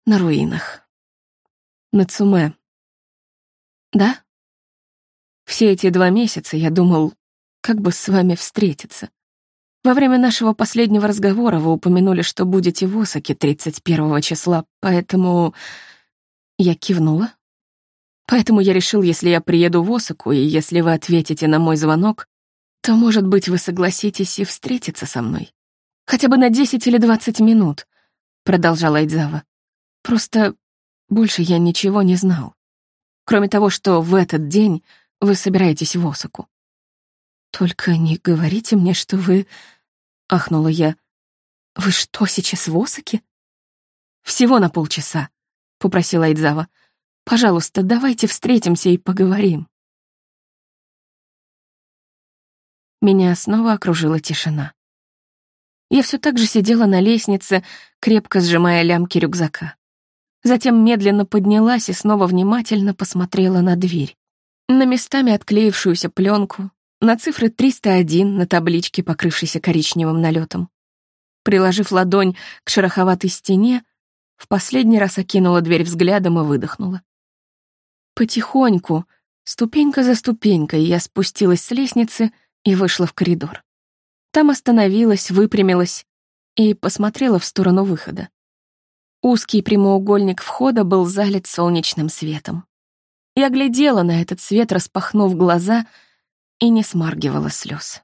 на руинах. Нацуме. Да? Все эти два месяца я думал, как бы с вами встретиться. Во время нашего последнего разговора вы упомянули, что будете в Осаке 31 числа, поэтому... Я кивнула. Поэтому я решил, если я приеду в Осаку, и если вы ответите на мой звонок, то, может быть, вы согласитесь и встретиться со мной. Хотя бы на 10 или 20 минут, — продолжала Айдзава. Просто больше я ничего не знал. Кроме того, что в этот день вы собираетесь в Осаку. Только не говорите мне, что вы — ахнула я. «Вы что, сейчас в Осаке?» «Всего на полчаса», — попросила Айдзава. «Пожалуйста, давайте встретимся и поговорим». Меня снова окружила тишина. Я все так же сидела на лестнице, крепко сжимая лямки рюкзака. Затем медленно поднялась и снова внимательно посмотрела на дверь. На местами отклеившуюся пленку, на цифры 301 на табличке, покрывшейся коричневым налетом. Приложив ладонь к шероховатой стене, в последний раз окинула дверь взглядом и выдохнула. Потихоньку, ступенька за ступенькой, я спустилась с лестницы и вышла в коридор. Там остановилась, выпрямилась и посмотрела в сторону выхода. Узкий прямоугольник входа был залит солнечным светом. Я глядела на этот свет, распахнув глаза — и не смаргивала слез.